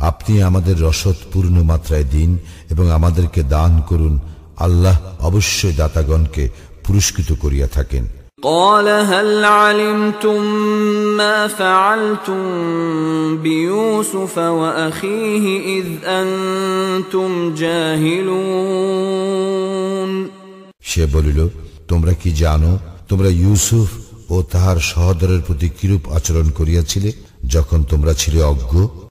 [SPEAKER 2] আপনি আমাদের রসদ পূর্ণ মাত্রায় দিন এবং আমাদেরকে দান করুন আল্লাহ অবশ্যই দাতাগণকে পুরস্কৃত করিয়া থাকেন
[SPEAKER 1] قال هل علمتم ما فعلتم بيوسف واخيه اذ انتم جاهلون
[SPEAKER 2] সে বলিল তোমরা কি জানো তোমরা ইউসুফ ও তাহার সহদরের প্রতি কিরূপ আচরণ করিয়াছিলে যখন তোমরা ছিলে অজ্ঞ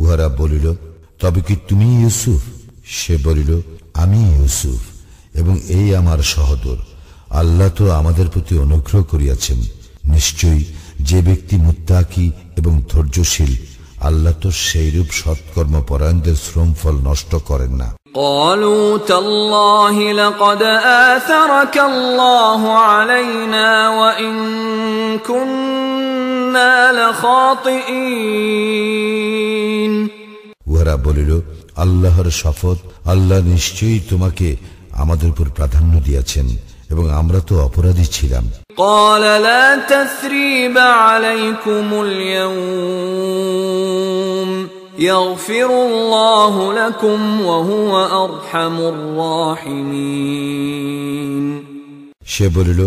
[SPEAKER 2] উহারা বলিল তবে কি তুমি ইউসুফ সে বলিল আমি ইউসুফ এবং এই আমার সহদর আল্লাহ তো আমাদের প্রতি অনুগ্রহ করিয়াছেন নিশ্চয়ই যে ব্যক্তি মুত্তাকি এবং ধৈর্যশীল আল্লাহ তো সেইরূপ সৎকর্ম পরায়ণদের শ্রমফল নষ্ট করেন না
[SPEAKER 1] قالوا تالله لقد آثرك الله علينا وإن كنا لخاطئين
[SPEAKER 2] উহারা বলিল আল্লাহর শপথ আল্লাহ নিশ্চয়ই তোমাকে আমাদের উপর প্রাধান্য দিয়াছেন এবং আমরা তো অপরাধী ছিলাম
[SPEAKER 1] قال لا تثريب عليكم اليوم يغفر الله لكم وهو أرحم الراحمين
[SPEAKER 2] সে বলিল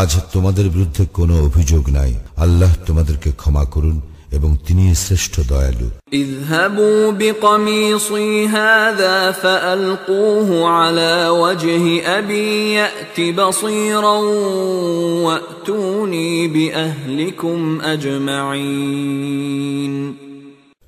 [SPEAKER 2] আজ তোমাদের বিরুদ্ধে কোনো অভিযোগ নাই আল্লাহ তোমাদেরকে ক্ষমা করুন এবং তিনি শ্রেষ্ঠ দয়ালু
[SPEAKER 1] اذهبوا بقميصي هذا فألقوه على وجه أبي يأت بصيرا وأتوني بأهلكم أجمعين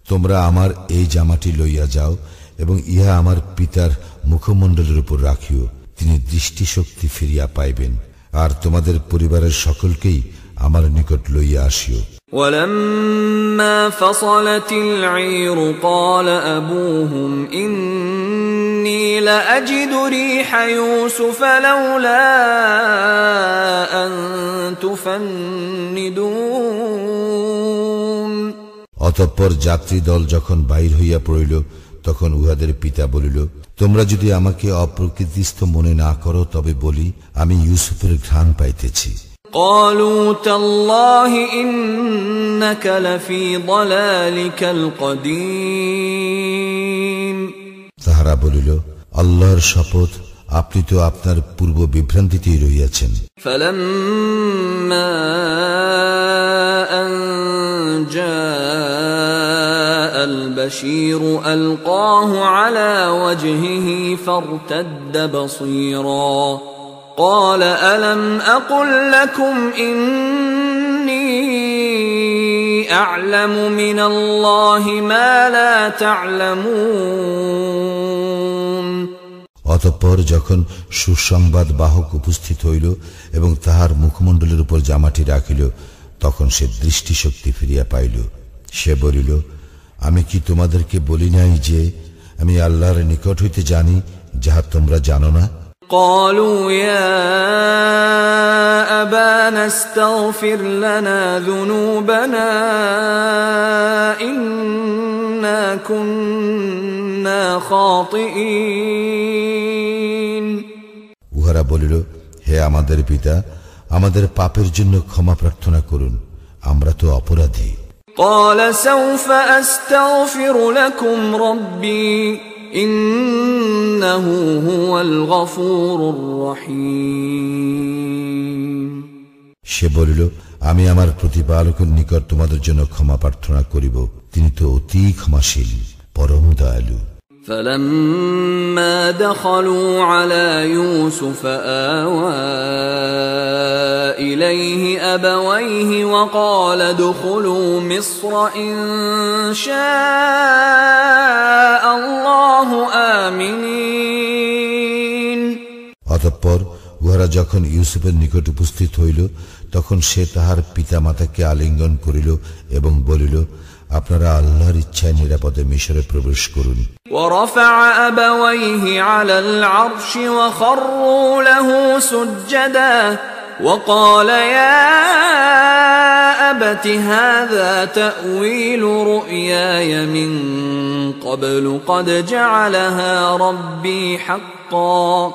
[SPEAKER 2] তোমরা আমার এই জামাটি লইয়া যাও এবং ইহা আমার পিতার মুখমণ্ডলের উপর রাখিও তিনি দৃষ্টিশক্তি ফিরিয়া পাইবেন আর তোমাদের পরিবারের সকলকেই আমার নিকট লইয়া আসিও
[SPEAKER 1] ولما فصلت العير قال أبوهم إني لأجد ريح يوسف لولا أن تفندون
[SPEAKER 2] অতঃপর যাত্রী দল যখন বাহির হইয়া পড়িল তখন উহাদের পিতা বলিল তোমরা যদি আমাকে অপ্রকৃতিস্থ মনে না করো তবে বলি আমি ইউসুফের ঘ্রাণ পাইতেছি
[SPEAKER 1] قالوا تالله إنك لفي ضلالك القديم
[SPEAKER 2] তাহারা বলিল আল্লাহর শপথ আপনি তো আপনার পূর্ব বিভ্রান্তিতেই রহিয়াছেন
[SPEAKER 1] فلما أن جاء البشير ألقاه على وجهه فارتد بصيرا قال ألم أقل لكم إني أعلم من الله ما لا تعلمون
[SPEAKER 2] অতঃপর যখন সুসংবাদ বাহক উপস্থিত হইল এবং তাহার মুখমণ্ডলের উপর জামাটি রাখিল তখন সে দৃষ্টিশক্তি ফিরিয়া পাইল সে বলিল আমি কি তোমাদেরকে বলি নাই যে আমি আল্লাহর নিকট হইতে জানি যাহা তোমরা জানো না
[SPEAKER 1] قالوا يا أبانا استغفر لنا ذنوبنا إنا كنا خاطئين
[SPEAKER 2] উহারা বলিল হে আমাদের পিতা আমাদের পাপের জন্য ক্ষমা প্রার্থনা করুন আমরা তো অপরাধী
[SPEAKER 1] قال سوف أستغفر لكم ربي
[SPEAKER 2] সে বলিল, আমি আমার প্রতিপালকের নিকট তোমাদের জন্য ক্ষমা প্রার্থনা করিব। তিনি তো অতি ক্ষমাশীল, পরম দয়ালু।
[SPEAKER 1] فلما دخلوا على يوسف آوى إليه أبويه وقال ادخلوا مصر إن شاء الله آمنين
[SPEAKER 2] অতঃপর উহারা যখন ইউসুফের নিকট উপস্থিত হইল তখন সে তাহার পিতা মাতাকে আলিঙ্গন করিল এবং বলিল আপনারা আল্লাহর ইচ্ছায় নিরাপদে মিশরে প্রবেশ করুন
[SPEAKER 1] ورفع أبويه على العرش وخروا له سجدا وقال يا أبت هذا تأويل رؤياي من قبل قد جعلها ربي حقا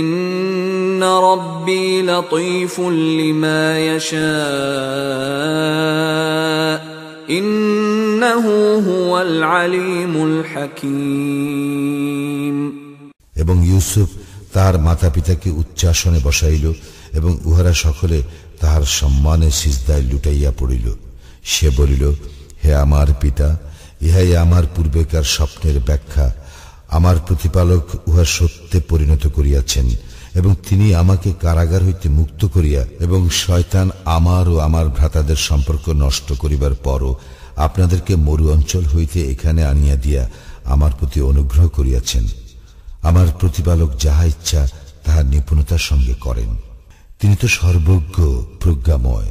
[SPEAKER 1] ইন্ন রব্বি লতীফুল লিমা ইয়াশা ইন্নাহু হুয়াল আলিমুল হাকীম
[SPEAKER 2] এবং ইউসুফ তার মাতা পিতাকে উচ্চাসনে বসাইল এবং উহারা সকলে তাহার সম্মানে সিজদায় লুটাইয়া পড়িল। সে বলিল, হে আমার পিতা, ইহাই আমার পূর্বেকার স্বপ্নের ব্যাখ্যা। আমার প্রতিপালক উহা সত্যে পরিণত করিয়াছেন, এবং তিনি আমাকে কারাগার হইতে মুক্ত করিয়া এবং শয়তান আমার ও আমার ভ্রাতাদের সম্পর্ক নষ্ট করিবার পরও আপনাদেরকে মরু অঞ্চল হইতে এখানে আনিয়া দিয়া আমার প্রতি অনুগ্রহ করিয়াছেন। আমার প্রতিপালক যাহা ইচ্ছা, তাহা নিপুণতার সঙ্গে করেন। তিনি তো সর্বজ্ঞ, প্রজ্ঞাময়।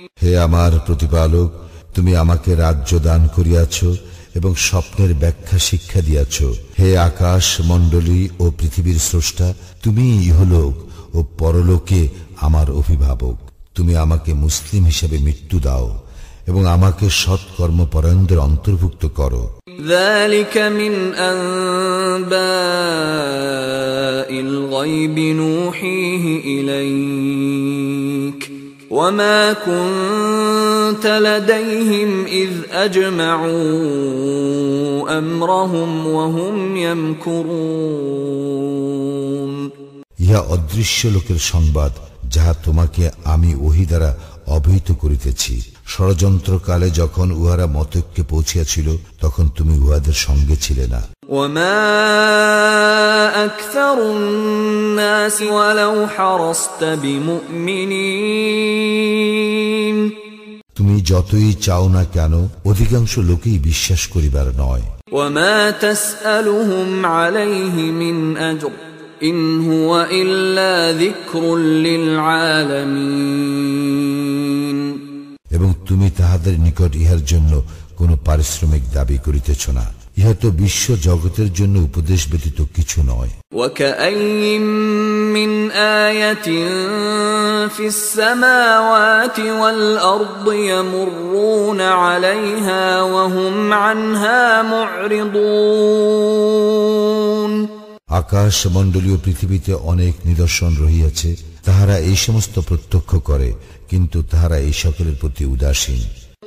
[SPEAKER 2] হে আমার প্রতিপালক তুমি আমাকে রাজ্য দান করিয়াছ এবং স্বপ্নের ব্যাখ্যা শিক্ষা দিয়াছ হে আকাশ মণ্ডলী ও পৃথিবীর স্রষ্টা তুমি ইহলোক ও পরলোকে আমার অভিভাবক তুমি আমাকে মুসলিম হিসেবে মৃত্যু দাও এবং আমাকে সৎকর্মপরায়ণদের অন্তর্ভুক্ত করো
[SPEAKER 1] ذلك من أنباء الغيب نوحيه إليك وما كنت لديهم إذ أجمعوا أمرهم وهم يمكرون
[SPEAKER 2] ইহা অদৃশ্য লোকের সংবাদ যাহা তোমাকে আমি ওহি দ্বারা অবহিত করিতেছি ষড়যন্ত্রকালে যখন উহারা মতৈক্যে পৌঁছিয়াছিল তখন তুমি উহাদের সঙ্গে ছিলে না
[SPEAKER 1] وما أكثر الناس ولو حرصت بمؤمنين
[SPEAKER 2] তুমি যতই চাও না কেন অধিকাংশ লোকেই বিশ্বাস করিবার নয়
[SPEAKER 1] وما تسألهم عليه من أجر إن هو إلا ذكر للعالمين
[SPEAKER 2] এবং তুমি তাহাদের নিকট ইহার জন্য কোনো পারিশ্রমিক দাবি করিতেছ না ইহা তো বিশ্ব জগতের জন্য উপদেশ ব্যতীত কিছু নয়
[SPEAKER 1] وكأي من آية في السماوات والأرض يمرون عليها وهم عنها معرضون
[SPEAKER 2] আকাশ মণ্ডলীয় পৃথিবীতে অনেক নিদর্শন রহিয়াছে তাহারা এই সমস্ত প্রত্যক্ষ করে কিন্তু তাহারা এই সকলের প্রতি উদাসীন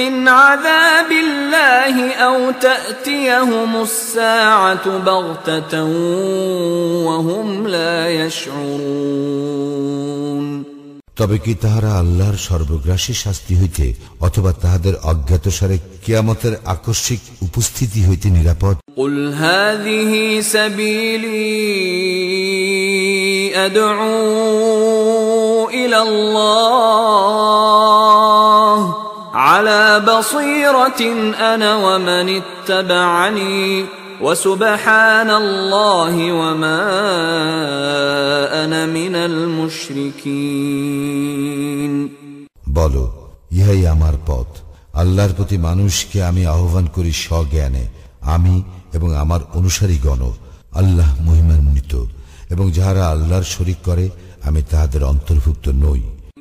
[SPEAKER 1] من عذاب الله أو تأتيهم الساعة بغتة وهم لا يشعرون
[SPEAKER 2] তবে কি তাহারা আল্লাহর সর্বগ্রাসী শাস্তি হইতে অথবা তাহাদের অজ্ঞাতসারে কিয়ামতের আকস্মিক উপস্থিতি হইতে নিরাপদ
[SPEAKER 1] قل هذه سبيلي ادعو الى الله على بصيره انا ومن اتبعني وسبحان الله وما انا من المشركين
[SPEAKER 2] বলো ইহাই আমার পথ আল্লাহর প্রতি মানুষকে আমি আহ্বান করি স্বজ্ঞানে আমি এবং আমার অনুসারীগণ আল্লাহ মহিমান্বিত এবং যাহারা আল্লাহর শরিক করে আমি তাহাদের অন্তর্ভুক্ত নই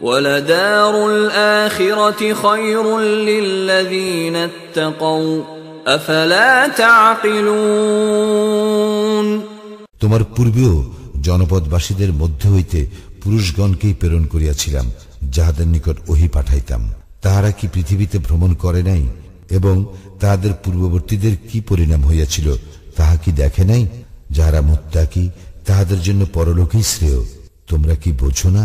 [SPEAKER 1] ولدار الآخرة خير للذين اتقوا أفلا تعقلون
[SPEAKER 2] তোমার পূর্বেও জনপদবাসীদের মধ্যে হইতে পুরুষগণকেই প্রেরণ করিয়াছিলাম যাহাদের নিকট ওহি পাঠাইতাম তাহারা কি পৃথিবীতে ভ্রমণ করে নাই এবং তাহাদের পূর্ববর্তীদের কি পরিণাম হইয়াছিল তাহা কি দেখে নাই যাহারা মুত্তাকি তাহাদের জন্য পরলোকেই শ্রেয় তোমরা কি বোঝো না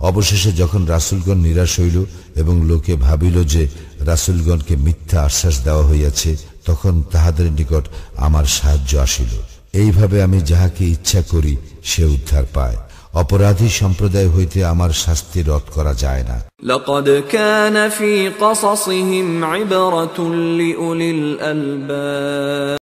[SPEAKER 2] অবশেষে যখন রাসুলগণ নিরাশ হইল এবং লোকে ভাবিল যে রাসুলগণকে মিথ্যা আশ্বাস দেওয়া হইয়াছে তখন তাহাদের নিকট আমার সাহায্য আসিল এইভাবে আমি যাহাকে ইচ্ছা করি সে উদ্ধার পায় অপরাধী সম্প্রদায় হইতে আমার শাস্তি রদ করা যায় না
[SPEAKER 1] لقد كان في قصصهم عبرة لأولي الألباب